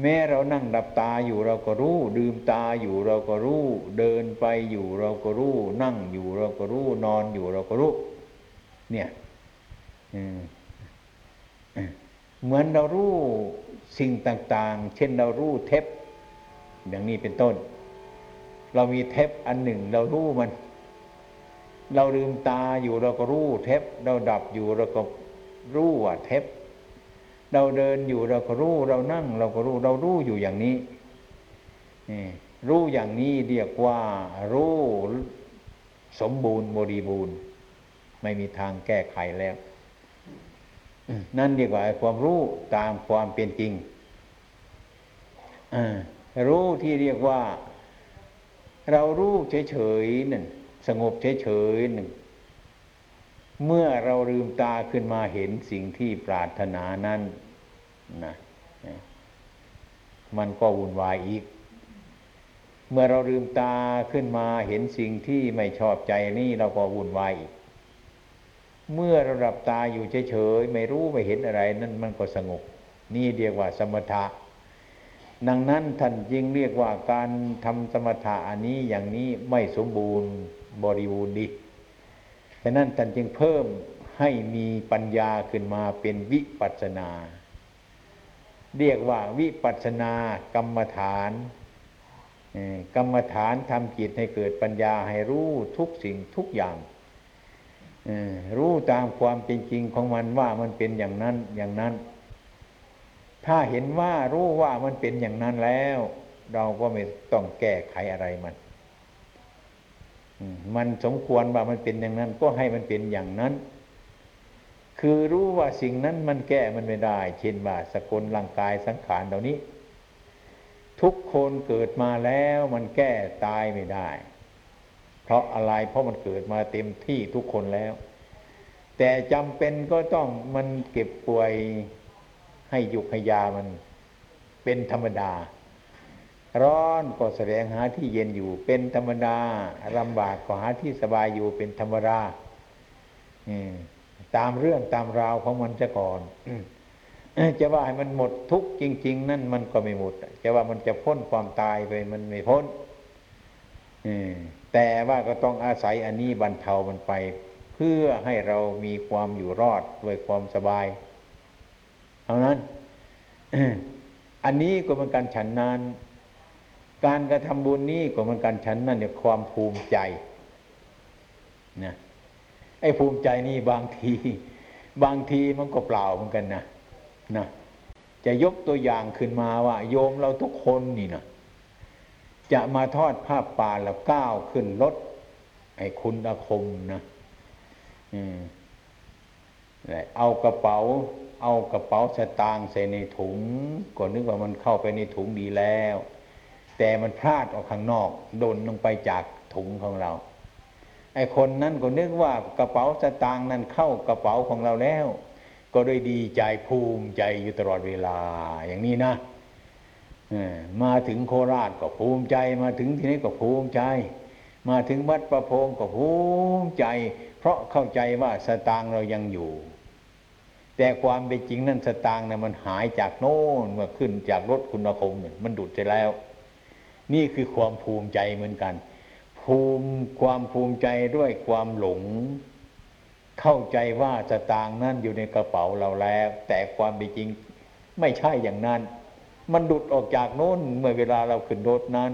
แม้เรานั่งดับตาอยู่เราก็รู้ดื่มตาอยู่เราก็รู้ เดินไปอยู่เราก็รู้ นั่งอยู่เราก็รู้ นอนอยู่เราก็รู้ เนี่ยเหมือนเรารู้ สิ่งต่างๆ เช่นเรารู้เทปอย่างนี้เป็นต้น เรามีเทปอันหนึ่ง เรารู้มัน เราลืมตาอยู่เราก็รู้เทปเราดับอยู่เราก็รู้ว่าเทปเราเดินอยู่เราก็รู้เรานั่ง เราก็รู้เรารู้อยู่อย่างนี้รู้อย่างนี้เรียกว่ารู้สมบูรณ์บริบูรณ์ ไม่มีทางแก้ไขแล้ว นั่นเรีกว่าความรู้ตามความเป็นจริงรู้ที่เรียกว่า เรารู้เฉยๆนั่นสงบเฉยๆนั่นเมื่อเราลืมตาขึ้นมาเห็นสิ่งที่ปรารถนานั้นนะมันก็วุ่นวายอีก เมื่อเราลืมตาขึ้นมาเห็นสิ่งที่ไม่ชอบใจนี่เราก็วุ่นวายอีก เมื่อเราหลับตาอยู่เฉยๆไม่รู้ไม่เห็นอะไร นั่นมันก็สงบ นี่เรียกว่าสมถะดังนั้นท่านจึงเรียกว่าการทำสมถะอันนี้อย่างนี้ไม่สมบูรณ์บริบูรณ์ดีฉะนั้นท่านจึงเพิ่มให้มีปัญญาขึ้นมาเป็นวิปัสนา เรียกว่าวิปัสนากรรมฐานกรรมฐานทำจิตให้เกิดปัญญาให้รู้ทุกสิ่งทุกอย่าง รู้ตามความเป็นจริงของมันว่ามันเป็นอย่างนั้นอย่างนั้น ถ้าเห็นว่ารู้ว่ามันเป็นอย่างนั้นแล้ว เราก็ไม่ต้องแก้ไขอะไรมันมันสมควรว่ามันเป็นอย่างนั้น ก็ให้มันเป็นอย่างนั้น คือรู้ว่าสิ่งนั้นมันแก้มันไม่ได้ เช่นว่าสกุลร่างกายสังขารเหล่านี้ ทุกคนเกิดมาแล้วมันแก้ตายไม่ได้ เพราะอะไรเพราะมันเกิดมาเต็มที่ทุกคนแล้ว แต่จำเป็นก็ต้องมันเก็บป่วยให้ยุกให้ยามันเป็นธรรมดา ร้อนก็แสดงหาที่เย็นอยู่เป็นธรรมดาลำบากก็หาที่สบายอยู่เป็นธรรมดาตามเรื่องตามราวของมันจะก่อนจะว่าให้มันหมดทุกจริง ๆ นั่นมันก็ไม่หมดจะว่ามันจะพ้นความตายไปมันไม่พ้น แต่ว่าก็ต้องอาศัยอันนี้บรรเทามันไป เพื่อให้เรามีความอยู่รอดด้วยความสบายเอานั้น อันนี้ก็เป็นการฉันนั้นการกระทำบุญนี้ก็เป็นการฉันนั่นเนี่ยความภูมิใจนะไอ้ภูมิใจนี่บางที บางทีมันก็เปล่าเหมือนกันนะนะจะยกตัวอย่างขึ้นมาว่า โยมเราทุกคนนี่นะ จะมาทอดผ้าป่าแล้วก้าวขึ้นรถไอ้คุณอาคมนะอืมเอากระเป๋า เอากระเป๋าสตางค์ใส่ในถุงก็นึกว่ามันเข้าไปในถุงดีแล้ว แต่มันพลาดออกข้างนอกโดนลงไปจากถุงของเรา ไอ้คนนั้นก็นึกว่ากระเป๋าสตางค์นั้นเข้ากระเป๋าของเราแล้ว ก็ด้ดีใจภูมิใจอยู่ตลอดเวลาอย่างนี้นะ มาถึงโคราชก็ภูมิใจ มาถึงที่นี้ก็ภูมิใจ มาถึงวัดประพงก็ภูมิใจ เพราะเข้าใจว่าสตางเรายังอยู่ แต่ความเป็นจริงนั่นสตางค์นะมันหายจากโน่นเมื่อขึ้นจากรถคุณคมมันดุดไปแล้ว นี่คือความภูมิใจเหมือนกัน ภูมิความภูมิใจด้วยความหลง เข้าใจว่าสตางนั้นอยู่ในกระเป๋าเราแล้ว แต่ความเป็นจริงไม่ใช่อย่างนั้น มันดุดออกจากโน้นเมื่อเวลาเราขึ้นรถนั้น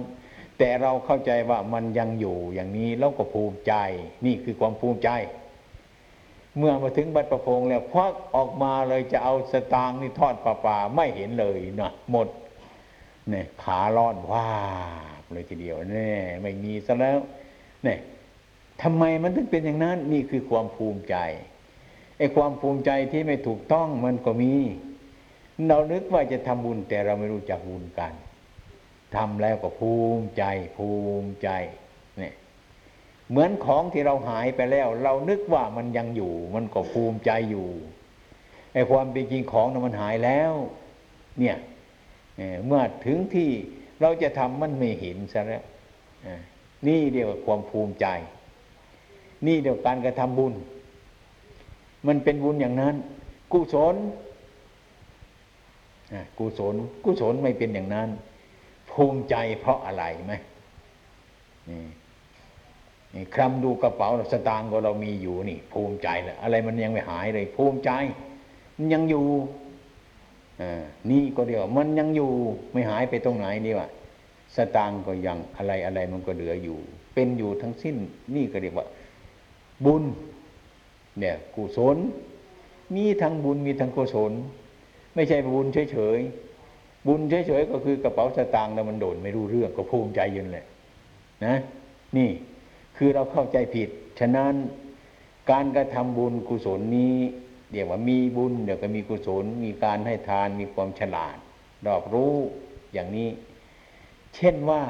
แต่เราเข้าใจว่ามันยังอยู่อย่างนี้เราก็ภูมิใจ นี่คือความภูมิใจ เมื่อมาถึงบัดประพงแล้วควักออกมาเลยจะเอาสตางค์นี่ทอดป่าปาไม่เห็นเลยนะหมดเนี่ยขาลอดว้าเลยทีเดียวเนี่ยไม่มีซะแล้วเนี่ยทำไมมันถึงเป็นอย่างนั้น นี่คือความภูมิใจไอ้ความภูมิใจที่ไม่ถูกต้องมันก็มี เรานึกว่าจะทำบุญแต่เราไม่รู้จักบุญกันทำแล้วก็ภูมิใจภูมิใจเนี่ยเหมือนของที่เราหายไปแล้ว เรานึกว่ามันยังอยู่ มันก็ภูมิใจอยู่ไอ้ความเป็นจริงของนั้นมันหายแล้ว เนี่ยเมื่อถึงที่เราจะทำมันไม่เห็นซะแล้วนี่เดียวกับความภูมิใจ นี่เดียวการกระทำบุญ มันเป็นบุญอย่างนั้น กุศล กุศลกุศลไม่เป็นอย่างนั้น ภูมิใจเพราะอะไรไหมนี่คลำดูกระเป๋าสตางค์ก็เรามีอยู่นี่ ภูมิใจเลยอะไรมันยังไม่หายเลย ภูมิใจ มันยังอยู่นี่ก็เดียว มันยังอยู่ไม่หายไปตรงไหนนี่วะสตางค์ก็ยังอะไรอะไรมันก็เหลืออยู่ เป็นอยู่ทั้งสิ้น นี่ก็เรียกว่า บุญ เนี่ยกุศลมีทั้งบุญมีทั้งกุศล ไม่ใช่บุญเฉยๆบุญเฉยๆก็คือกระเป๋าสตางค์แล้วมันโดนไม่รู้เรื่องก็ภูมิใจยืนเลยนะ นี่คือเราเข้าใจผิด ฉะนั้นการกระทำบุญกุศลนี้เดี๋ยวว่ามีบุญเดี๋ยวก็มีกุศล มีการให้ทานมีความฉลาด รอบรู้อย่างนี้ เช่นว่า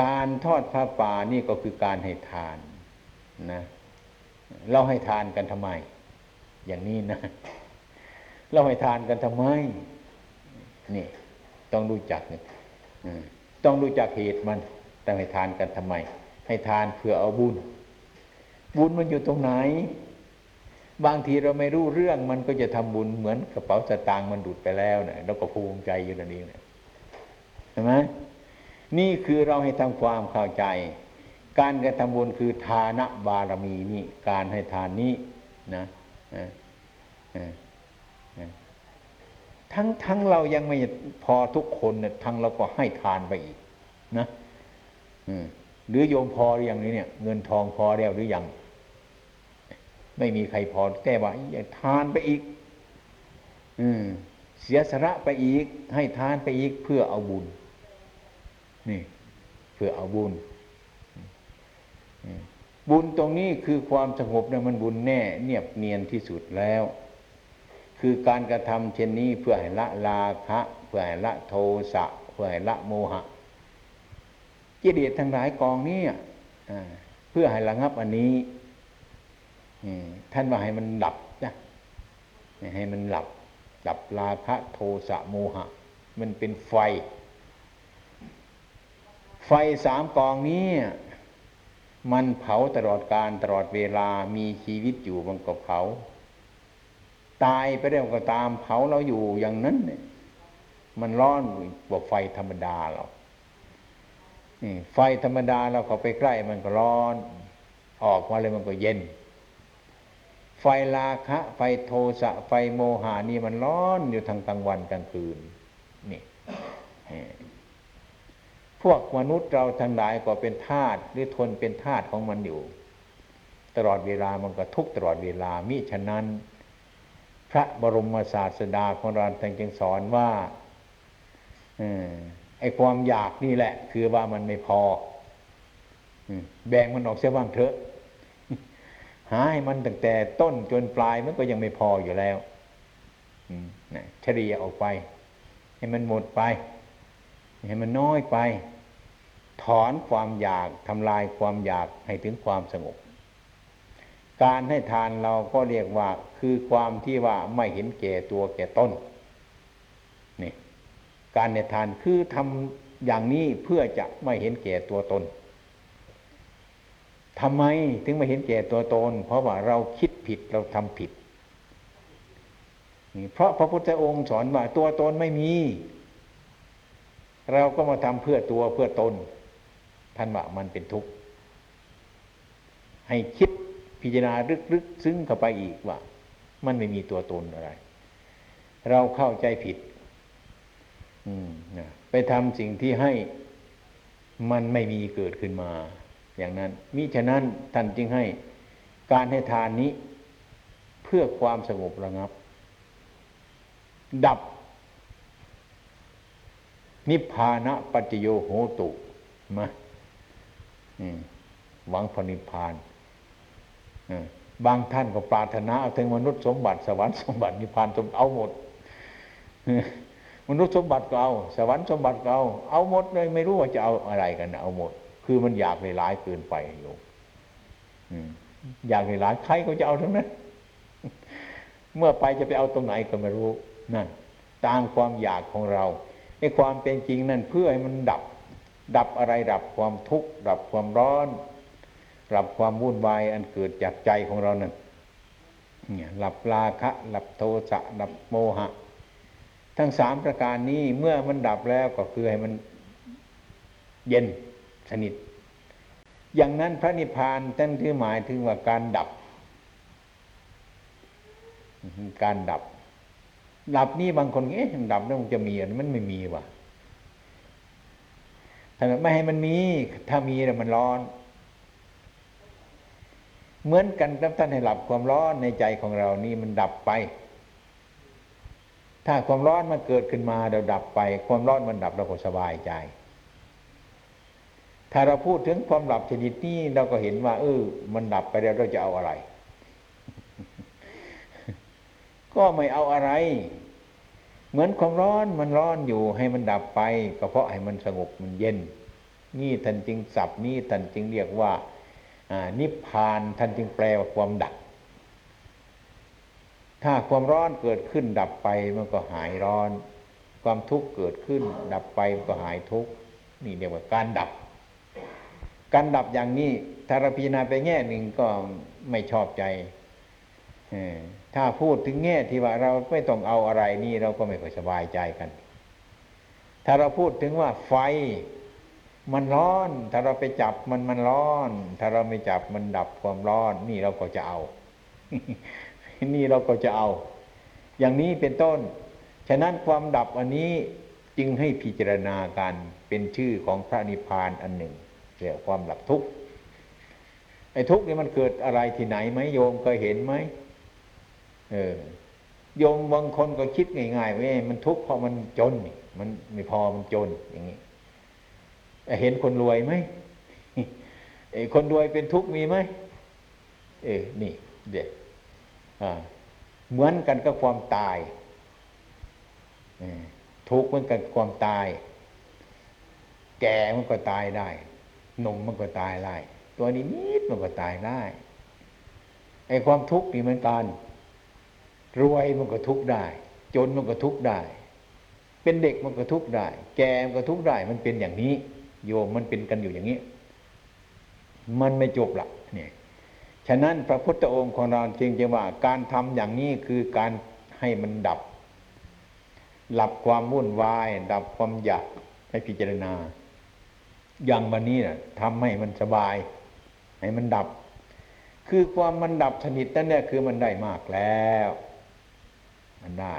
การทอดผ้าป่านี่ก็คือการให้ทานนะ เราให้ทานกันทำไม อย่างนี้นะ เราให้ทานกันทำไมนี่ต้องรู้จักเนี่ยต้องรู้จักเหตุมันต้องให้ทานกันทำไม ให้ทานเพื่อเอาบุญ บุญมันอยู่ตรงไหน บางทีเราไม่รู้เรื่องมันก็จะทำบุญเหมือนกระเป๋าสตางค์มันดุดไปแล้วเนี่ยเราก็ภูมิใจอยู่นั่นเองเนี่ยใช่ไหมนี่คือเราให้ทำความเข้าใจ การกระทำบุญคือทานบารมีนี่ การให้ทานนี้นะอ่า ทั้งทั้งเรายังไม่พอทุกคนเนี่ยทั้งเราก็ให้ทานไปอีกนะหรือโยมพอหรือยังนี้เนี่ย เงินทองพอแล้วหรือยังไม่มีใครพอแต่ว่าทานไปอีก อืม เสียสละไปอีก ให้ทานไปอีกเพื่อเอาบุญ นี่ เพื่อเอาบุญบุญตรงนี้คือความสงบเนี่ยมันบุญแน่ เนียบเนียนที่สุดแล้ว คือการกระทำเช่นนี้เพื่อให้ละราคะเพื่อให้ละโทสะเพื่อให้ละโมหะกิเลสทั้งหลายกองนี้เพื่อให้ระงับอันนี้ท่านว่าให้มันหลับนะให้มันหลับดับราคะโทสะโมหะ มันเป็นไฟ ไฟสามกองนี้มันเผาตลอดการตลอดเวลามีชีวิตอยู่มันก็เผา ตายไปแล้วก็ตามเผาเราอยู่อย่างนั้นเนี่ยมันร้อนกว่าไฟธรรมดาเราไฟธรรมดาเราเขาไปใกล้มันก็ร้อน ออกมาเลยมันก็เย็น ไฟราคะ ไฟโทสะ ไฟโมหานี่มันร้อนอยู่ทั้งกลางวันกลางคืนนี่พวกมนุษย์เราทั้งหลายก็เป็นทาสหรือทนเป็นทาสของมันอยู่ ตลอดเวลามันก็ทุกตลอดเวลามิฉะนั้น พระบรมศาสดาของเราท่านจึงสอนว่าไอ้ความอยากนี่แหละ คือว่ามันไม่พอแบ่งมันออกเสียบ้างเถอะ หาให้มันตั้งแต่ต้นจนปลายมันก็ยังไม่พออยู่แล้วเฉลี่ยออกไป ให้มันหมดไป ให้มันน้อยไป ถอนความอยากทำลายความอยากให้ถึงความสงบ การให้ทานเราก็เรียกว่าคือความที่ว่าไม่เห็นแก่ตัวแก่ต้นนี่การให้ทานคือทำอย่างนี้เพื่อจะไม่เห็นแก่ตัวตนทำไมถึงไม่เห็นแก่ตัวตน เพราะว่าเราคิดผิดเราทำผิดเพราะพระพุทธองค์สอนว่าตัวตนไม่มี เราก็มาทำเพื่อตัวเพื่อตน ท่านว่ามันเป็นทุกข์ให้คิด พิจารณาลึกๆซึ้งเข้าไปอีกว่า มันไม่มีตัวตนอะไร เราเข้าใจผิดไปทำสิ่งที่ให้มันไม่มีเกิดขึ้นมา อย่างนั้นมิฉะนั้นท่านจึงให้การให้ทานนี้ เพื่อความสงบระงับ ดับ นิพพานะปัจโยโหตุมาหวังพนิพพาน บางท่านก็ปรารถนาเอาถึงมนุษย์สมบัติสวรรค์สมบัตินิพพานสมเอาหมดมนุษย์สมบัติก็เอาสวรรค์สมบัติก็เอาเอาหมดเลยไม่รู้ว่าจะเอาอะไรกันเอาหมด คือมันอยากในหลายเกินไปโยมอยากในหลายใครก็จะเอาทั้งนั้นเมื่อไปจะไปเอาตรงไหนก็ไม่รู้นั่นตามความอยากของเราในความเป็นจริงนั่นเพื่อให้มันดับ ดับอะไรดับความทุกข์ดับความร้อน ดับความวุ่นวายอันเกิดจากใจของเรานั่นเนี่ยหลับราคะหลับโทสะหลับโมหะ ทั้งสามประการนี้เมื่อมันดับแล้วก็คือให้มันเย็นสนิท อย่างนั้นพระนิพพานท่านที่หมายถึงว่าการดับ การดับ ดับนี่บางคนเอ๊ะดับแล้วมันจะมีมันไม่มีว่ะถ้าไม่ให้มันมี ถ้ามีแล้วมันร้อน เหมือนกันกับท่านให้หลับความร้อนในใจของเรานี่มันดับไป ถ้าความร้อนมันเกิดขึ้นมาเราดับไป ความร้อนมันดับเราก็สบายใจ ถ้าเราพูดถึงความหลับชนิดนี้เราก็เห็นว่าเออมันดับไปแล้วเราจะเอาอะไร ก็ไม่เอาอะไร เหมือนความร้อนมันร้อนอยู่ให้มันดับไป ก็เพราะให้มันสงบมันเย็น นี่ท่านจึงสับนี่ท่านจึงเรียกว่า นิพพานท่านจึงแปลว่าความดับ ถ้าความร้อนเกิดขึ้นดับไปมันก็หายร้อน ความทุกข์เกิดขึ้น ดับไปมันก็หายทุกข์นี่เรียกว่าการดับ การดับอย่างนี้ถ้าเราพิจารณาไปแง่หนึ่งก็ไม่ชอบใจถ้าพูดถึงแง่ที่ว่าเราไม่ต้องเอาอะไรนี่เราก็ไม่ค่อยสบายใจกัน ถ้าเราพูดถึงว่าไฟ มันร้อน ถ้าเราไปจับมันมันร้อน ถ้าเราไม่จับมันดับความร้อน นี่เราก็จะเอา นี่เราก็จะเอา อย่างนี้เป็นต้น ฉะนั้นความดับอันนี้จึงให้พิจารณากันเป็นชื่อของพระนิพพานอันหนึ่งเรียกความหลับทุกข์ไอ้ทุกข์นี่มันเกิดอะไรที่ไหนไหมโยมเคยเห็นไหมเออโยมบางคนก็คิดง่ายๆว่ามันทุกข์เพราะมันจน มันไม่พอมันจนอย่างนี้ เห็นคนรวยไหมไอ้คนรวยเป็นทุกข์มีไหมเออนี่เด็กเหมือนกันกับความตายทุกข์เหมือนกันความตาย แก่มันก็ตายได้หนุ่มมันก็ตายได้ตัวนี้นิดมันก็ตายได้ไอ้ความทุกข์นี่เหมือนกันรวยมันก็ทุกข์ได้ จนมันก็ทุกข์ได้ เป็นเด็กมันก็ทุกข์ได้ แก่มันก็ทุกข์ได้ มันเป็นอย่างนี้ โยมมันเป็นกันอยู่อย่างนี้ มันไม่จบละเนี่ยฉะนั้นพระพุทธองค์ของเราจริงจะว่าการทำอย่างนี้คือการให้มันดับหลับความวุ่นวาย ดับความอยากให้พิจารณา อย่างวันนี้นะ่ะทำให้มันสบาย ให้มันดับ คือความมันดับสนิทนั่นเนี่ยคือมันได้มากแล้ว มันได้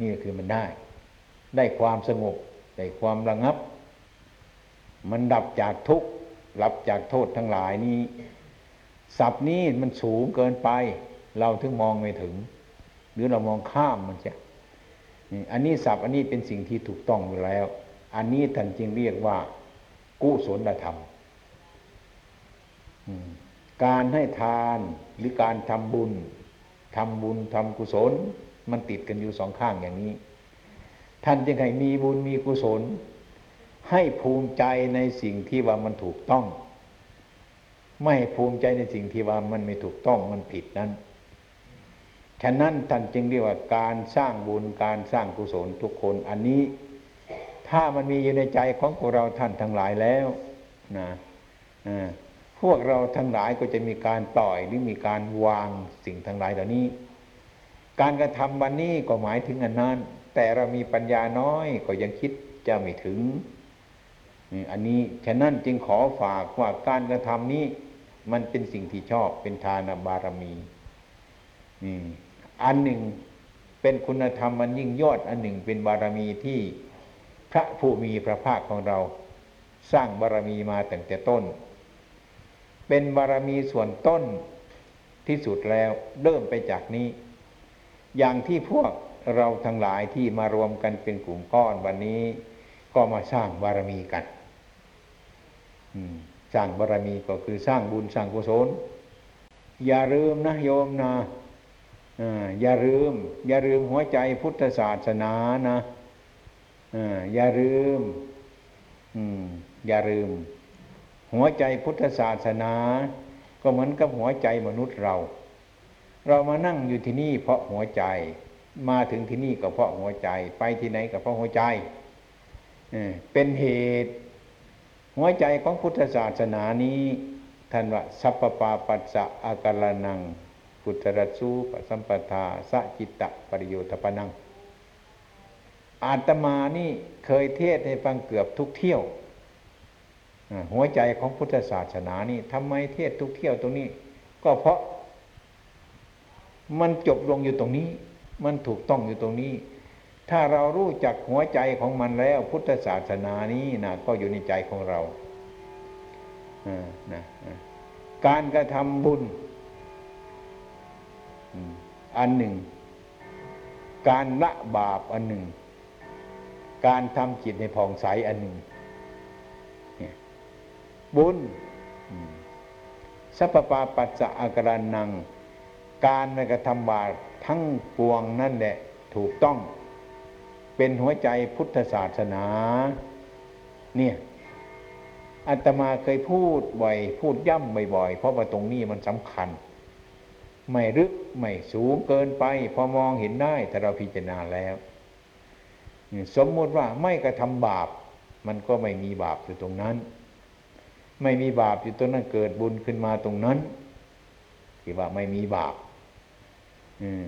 นี่คือมันได้ ได้ความสงบ ได้ความระงับ มันดับจากทุกข์ดับจากโทษทั้งหลายนี้ศัพท์นี้มันสูงเกินไป เราถึงมองไม่ถึง หรือเรามองข้ามมันจะอันนี้ศัพท์อันนี้เป็นสิ่งที่ถูกต้องอยู่แล้ว อันนี้ท่านจึงเรียกว่า กุศลธรรมการให้ทานหรือการทำบุญทำบุญทำกุศล มันติดกันอยู่สองข้างอย่างนี้ ท่านจึงให้มีบุญมีกุศล ให้ภูมิใจในสิ่งที่ว่ามันถูกต้อง ไม่ภูมิใจในสิ่งที่ว่ามันไม่ถูกต้องมันผิดนั้น ฉะนั้นท่านจึงเรียกว่าการสร้างบุญการสร้างกุศลทุกคนอันนี้ ถ้ามันมีอยู่ในใจของพวกเราท่านทั้งหลายแล้วนะพวกเราทั้งหลายก็จะมีการปล่อยหรือมีการวางสิ่งทั้งหลายเหล่านี้ การกระทำวันนี้ก็หมายถึงอันนั้น แต่เรามีปัญญาน้อยก็ยังคิดจะไม่ถึง อันนี้ฉะนั้นจึงขอฝากว่าการกระทำนี้ มันเป็นสิ่งที่ชอบเป็นทานบารมีอันหนึ่งเป็นคุณธรรมมันยิ่งยอดอันหนึ่งเป็นบารมีที่พระผู้มีพระภาคของเรา สร้างบารมีมาตั้งแต่ต้น เป็นบารมีส่วนต้นที่สุดแล้วเริ่มไปจากนี้ อย่างที่พวกเราทั้งหลายที่มารวมกันเป็นกลุ่มก้อนวันนี้ ก็มาสร้างบารมีกัน สร้างบารมีก็คือสร้างบุญสร้างกุศลอย่าลืมนะโยมนะอย่าลืม อย่าลืมหัวใจพุทธศาสนานะอย่าลืมอย่าลืม หัวใจพุทธศาสนา ก็เหมือนกับหัวใจมนุษย์เรา เรามานั่งอยู่ที่นี่เพราะหัวใจ มาถึงที่นี่ก็เพราะหัวใจ ไปที่ไหนก็เพราะหัวใจเป็นเหตุ หัวใจของพุทธศาสนานี้ท่านว่าสัพปปาปัสสะอาการนังพุทธรัสูปสัมปทาสจิตตะปริโยธปนัง อาตมานี่เคยเทศให้ฟังเกือบทุกเที่ยว หัวใจของพุทธศาสนานี่ทำไมเทศทุกเที่ยวตรงนี้ ก็เพราะมันจบลงอยู่ตรงนี้ มันถูกต้องอยู่ตรงนี้ ถ้าเรารู้จักหัวใจของมันแล้ว พุทธศาสนานี้นะก็อยู่ในใจของเรานะการกระทำบุญอันหนึ่ง การละบาปอันหนึ่ง การทำจิตในผ่องใสอันหนึ่งบุญสัพปาปัสสะอาการนัง การกระทำบาปทั้งปวงนั่นแหละถูกต้อง เป็นหัวใจพุทธศาสนา เนี่ยอาตมาเคยพูดบ่อย พูดย่ำบ่อยๆเพราะว่าตรงนี้มันสำคัญ ไม่ลึกไม่สูงเกินไป พอมองเห็นได้ถ้าเราพิจารณาแล้ว สมมติว่าไม่กระทำบาป มันก็ไม่มีบาปอยู่ตรงนั้น ไม่มีบาปอยู่ตรงนั้นเกิดบุญขึ้นมาตรงนั้นที่ว่าไม่มีบาป อืม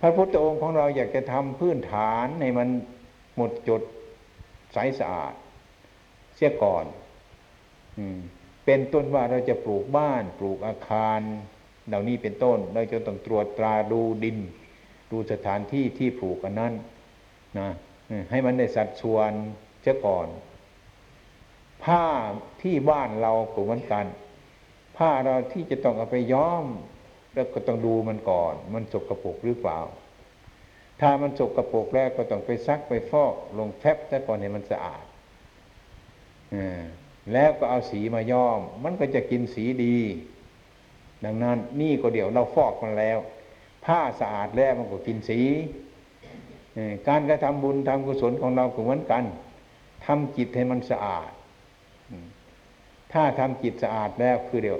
พระพุทธองค์ของเราอยากจะทำพื้นฐานในมันหมดจดใสสะอาด เสียก่อนเป็นต้นว่าเราจะปลูกบ้าน ปลูกอาคาร เหล่านี้เป็นต้น เราจะต้องตรวจตราดูดิน ดูสถานที่ที่ปลูกอันนั้นนะให้มันได้สัดส่วนเสียก่อน ผ้าที่บ้านเราก็เหมือนกัน ผ้าเราที่จะต้องเอาไปย้อม แล้วก็ต้องดูมันก่อน มันสกรปรกหรือเปล่า ถ้ามันสกรปรกแล้วก็ต้องไปซักไปฟอกลงแฟบซะก่อนให้มันสะอาดแล้วก็เอาสีมาย้อม มันก็จะกินสีดี ดังนั้นนี่ก็เดี๋ยวเราฟอกมันแล้ว ผ้าสะอาดแล้วมันก็กินสีการกระทำบุญทำกุศลของเราก็เหมือนกันทำจิตให้มันสะอาด ถ้าทำจิตสะอาดแล้วคือเดี๋ยว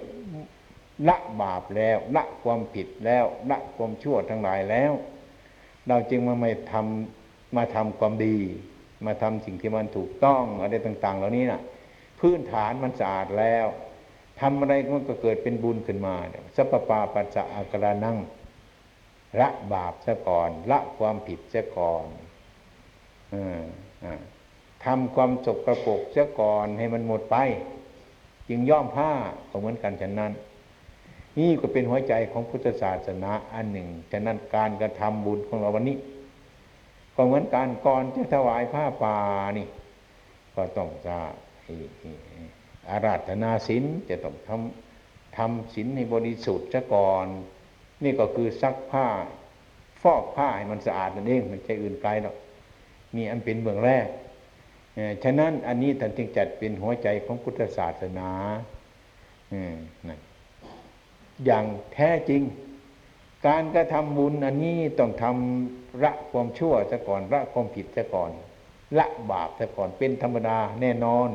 ละบาปแล้วละความผิดแล้วละความชั่วทั้งหลายแล้ว เราจึงมาไม่ทำมาทำความดี มาทำสิ่งที่มันถูกต้องอะไรต่าง ๆ เหล่านี้นะ่ะ พื้นฐานมันสะอาดแล้วทำอะไรมันก็เกิดเป็นบุญขึ้นมาสัพปาปัสสะอากรานั่งละบาปซะก่อน ละความผิดซะก่อนทำความสกระปกซะก่อนให้มันหมดไป จึงย่อมผ้าก็เหมือนกันฉะนั้น นี่ก็เป็นหัวใจของพุทธศาสนาอันหนึ่งฉะนั้นการกระทำบุญของเราวันนี้ก็เหมือนการก่อนจะถวายผ้าป่านี่ ก็ต้องจะอาราธนาศีลจะต้องทำทำศีลให้บริสุทธิ์ซะก่อน นี่ก็คือซักผ้า ฟอกผ้าให้มันสะอาดนั่นเองไม่ใช่อื่นไกลหรอกนี่อันเป็นเบื้องแรกฉะนั้นอันนี้ท่านจึงจัดเป็นหัวใจของพุทธศาสนาอืมนั่น อย่างแท้จริง การกระทำบุญอันนี้ต้องทำละความชั่วซะก่อนละความผิดซะก่อนละบาปซะก่อนเป็นธรรมดาแน่นอน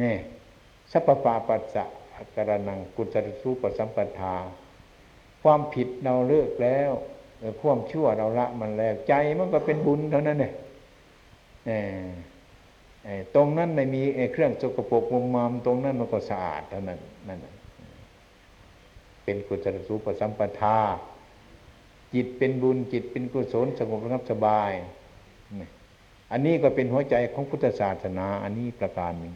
นี่สัพพาปัสสะกรนังกุศลสุปสัมปทา ความผิดเราเลิกแล้วความชั่วเราละมันแล้ว ใจมันก็เป็นบุญเท่านั้นเนี่ยตรงนั้นไม่มีเครื่องสกปรกมุมมามตรงนั้นมันก็สะอาดเท่านั้นนั่น เป็นกุศลสุปสัมปทา จิตเป็นบุญจิตเป็นกุศลสงบระงับสบาย อันนี้ก็เป็นหัวใจของพุทธศาสนา อันนี้ประการหนึ่ง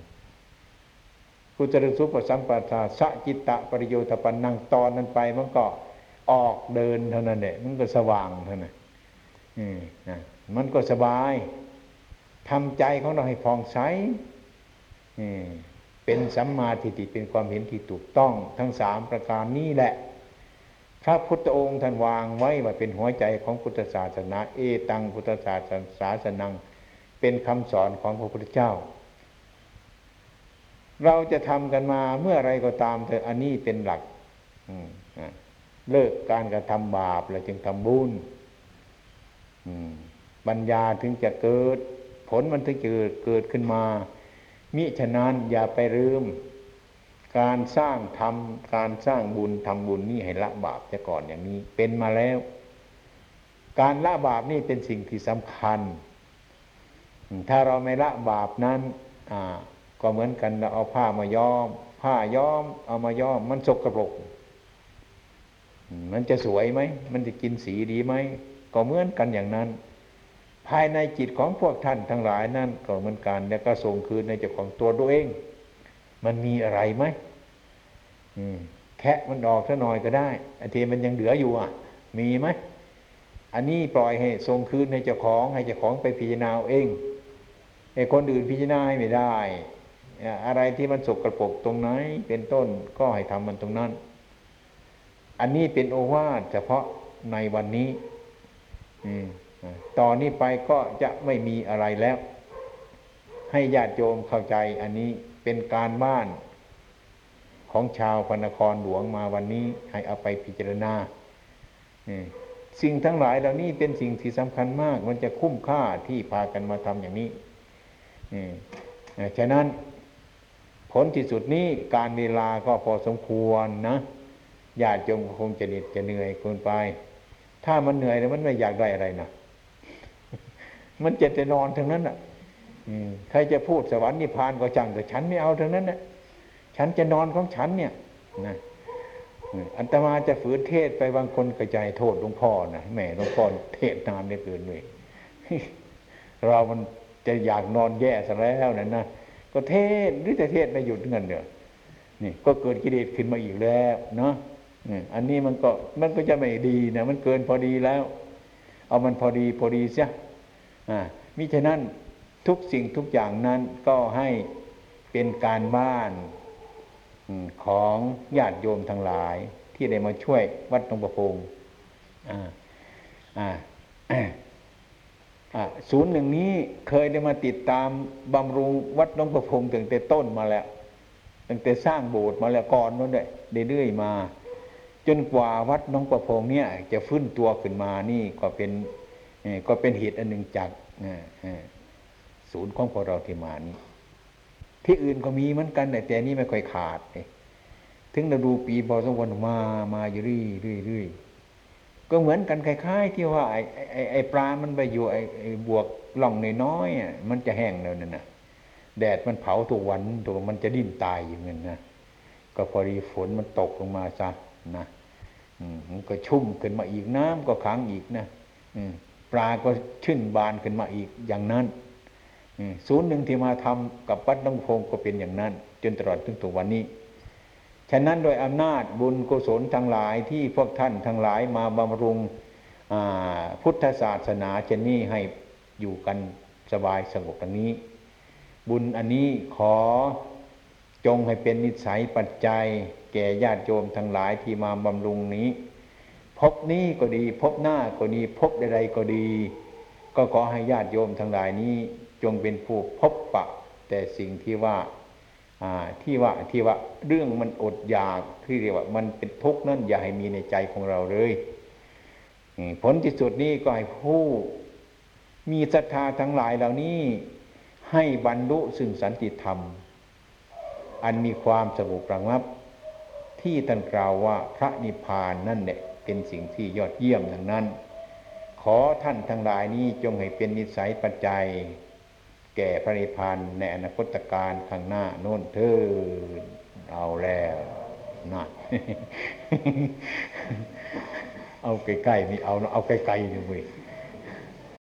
กุศลสุปสัมปทาสะจิตตะปริโยธปันนังตอนนั้นไปมันก็ออกเดินเท่านั้นแหละมันก็สว่างเท่านั้นมันก็สบายทำใจของเราให้ฟองใส เป็นสัมมาทิฏฐิเป็นความเห็นที่ถูกต้องทั้งสามประการนี้แหละ พระพุทธองค์ท่านวางไว้ว่าเป็นหัวใจของพุทธศาสนา เอตังพุทธศาสนาสนัง เป็นคำสอนของพระพุทธเจ้า เราจะทำกันมาเมื่อไรก็ตามเถอะอันนี้เป็นหลักเลิกการกระทำบาปแล้วจึงทำบุญปัญญาถึงจะเกิด ผลมันถึงจะเกิดขึ้นมา มิฉะนั้นอย่าไปลืม การสร้างทำการสร้างบุญทำบุญนี่ให้ละบาปจะก่อนอย่างนี้เป็นมาแล้ว การละบาปนี่เป็นสิ่งที่สำคัญ ถ้าเราไม่ละบาปนั้นก็เหมือนกันเราเอาผ้ามาย้อม ผ้าย้อม เอามาย้อม มันสกปรกมันจะสวยไหม มันจะกินสีดีไหม ก็เหมือนกันอย่างนั้น ภายในจิตของพวกท่านทั้งหลายนั่นก็เหมือนกันแล้วก็ส่งคืนในเจ้าของตัวตัวเอง มันมีอะไรไหมแคะมันออกซะหน่อยก็ได้อันทีมันยังเหลืออยู่อะ มีไหมอันนี้ปล่อยให้ส่งคืนในเจ้าของให้เจ้าของไปพิจารณาเองไอ้คนอื่นพิจารณาไม่ได้อะไรที่มันสกระปกตรงไหน เป็นต้นก็ให้ทำมันตรงนั้น อันนี้เป็นโอวาทเฉพาะในวันนี้ อืม ต่อนนี้ไปก็จะไม่มีอะไรแล้ว ให้ญาติโยมเข้าใจอันนี้เป็นการบ้านของชาวพนครหลวงมาวันนี้ให้เอาไปพิจารณาสิ่งทั้งหลายเหล่านี้เป็นสิ่งที่สำคัญมาก มันจะคุ้มค่าที่พากันมาทำอย่างนี้ฉะนั้นผลที่สุดนี้การเวลาก็พอสมควรนะญาติโยมคงจะเหน็ดจะเหนื่อยเกินไป ถ้ามันเหนื่อยแล้วมันไม่อยากได้อะไรนะ มันจะจะนอนทั้งนั้นอะใครจะพูดสวรรค์นิพพานก็จังแต่ฉันไม่เอาทั้งนั้นนะฉันจะนอนของฉันเนี่ยนะอันตมาจะฝืนเทศไปบางคนกระจายโทษหลวงพ่อนะแม่หลวงพ่อเทศนานได้เกินเลยเรามันจะอยากนอนแย่ซะแล้วนั่นนะก็เทศหรือแต่เทศไม่หยุดเงินเดียวนี่ก็เกิดกิเลสขึ้นมาอีกแล้วเนาะอันนี้มันก็มันก็จะไม่ดีนะมันเกินพอดีแล้ว เอามันพอดีพอดีเสีย มิฉะนั้นทุกสิ่งทุกอย่างนั้นก็ให้เป็นการบ้านของญาติโยมทั้งหลาย ที่ได้มาช่วยวัดหลวงประพงศูนย์หนึ่งนี้เคยได้มาติดตามบำรุงวัดหลวงประพงตั้งแต่ต้นมาแล้วตั้งแต่สร้างโบสถ์มาแล้วก่อนนู้นเลยเรื่อยๆมา จนกว่าวัดน้องประพงเนี่ย จะฟื้นตัวขึ้นมานี่ก็เป็น ก็เป็นเหตุอันหนึ่งจากศูนย์ของพวกเราที่มานี้ ที่อื่นก็มีเหมือนกันแต่แต่นี้ไม่ค่อยขาดถึงเราดูปีพอสมควรมา มาอยู่เรื่อยเรื่อยเรื่อยก็เหมือนกันคล้ายๆ ที่ว่าไอ้ไอ้ไอ้ปลา มันไปอยู่ไอ้ไอ้บวกล่องน้อยๆมันจะแห้งแล้วนั่นนะแดดมันเผาทุกวันตัวมันจะดิ้นตายอย่างนั้นนะก็พอดีฝนมันตกลงมาซะนะมันก็ชุ่มขึ้นมาอีกน้ำก็ขังอีกนะ ปลาก็ชื่นบานขึ้นมาอีกอย่างนั้นศูนย์หนึ่งที่มาทำกับวัดน้องพงก็เป็นอย่างนั้น จนตลอดถึงตัววันนี้ ฉะนั้นโดยอำนาจบุญกุศลทั้งหลายที่พวกท่านทั้งหลายมาบำรุงพุทธศาสนาเช่นนี้ให้อยู่กันสบายสงบดังนี้ บุญอันนี้ขอจงให้เป็นนิสัยปัจจัย แก่ญาติโยมทั้งหลายที่มาบำรุงนี้ พบนี้ก็ดี พบหน้าก็ดี พบใดๆก็ดี ก็ขอให้ญาติโยมทั้งหลายนี้จงเป็นผู้พบปะ แต่สิ่งที่ว่าที่ว่าที่ว่าเรื่องมันอดอยากที่เรียกว่ามันเป็นทุกข์นั่นอย่าให้มีในใจของเราเลยผลที่สุดนี้ก็ให้ผู้ มีศรัทธาทั้งหลายเหล่านี้ ให้บรรลุซึ่งสันติธรรม อันมีความสงบระงับ ที่ท่านกล่าวว่าพระนิพพานนั่นแหละ เป็นสิ่งที่ยอดเยี่ยมดังนั้น ขอท่านทั้งหลายนี้จงให้เป็นนิสัยปัจจัย แก่พระนิพพานในอนาคตการข้างหน้าโน่นเธอเอาแล้วนั่นเอาใกล้ๆนี่เอาเอาใกล้ๆนี่เว้ย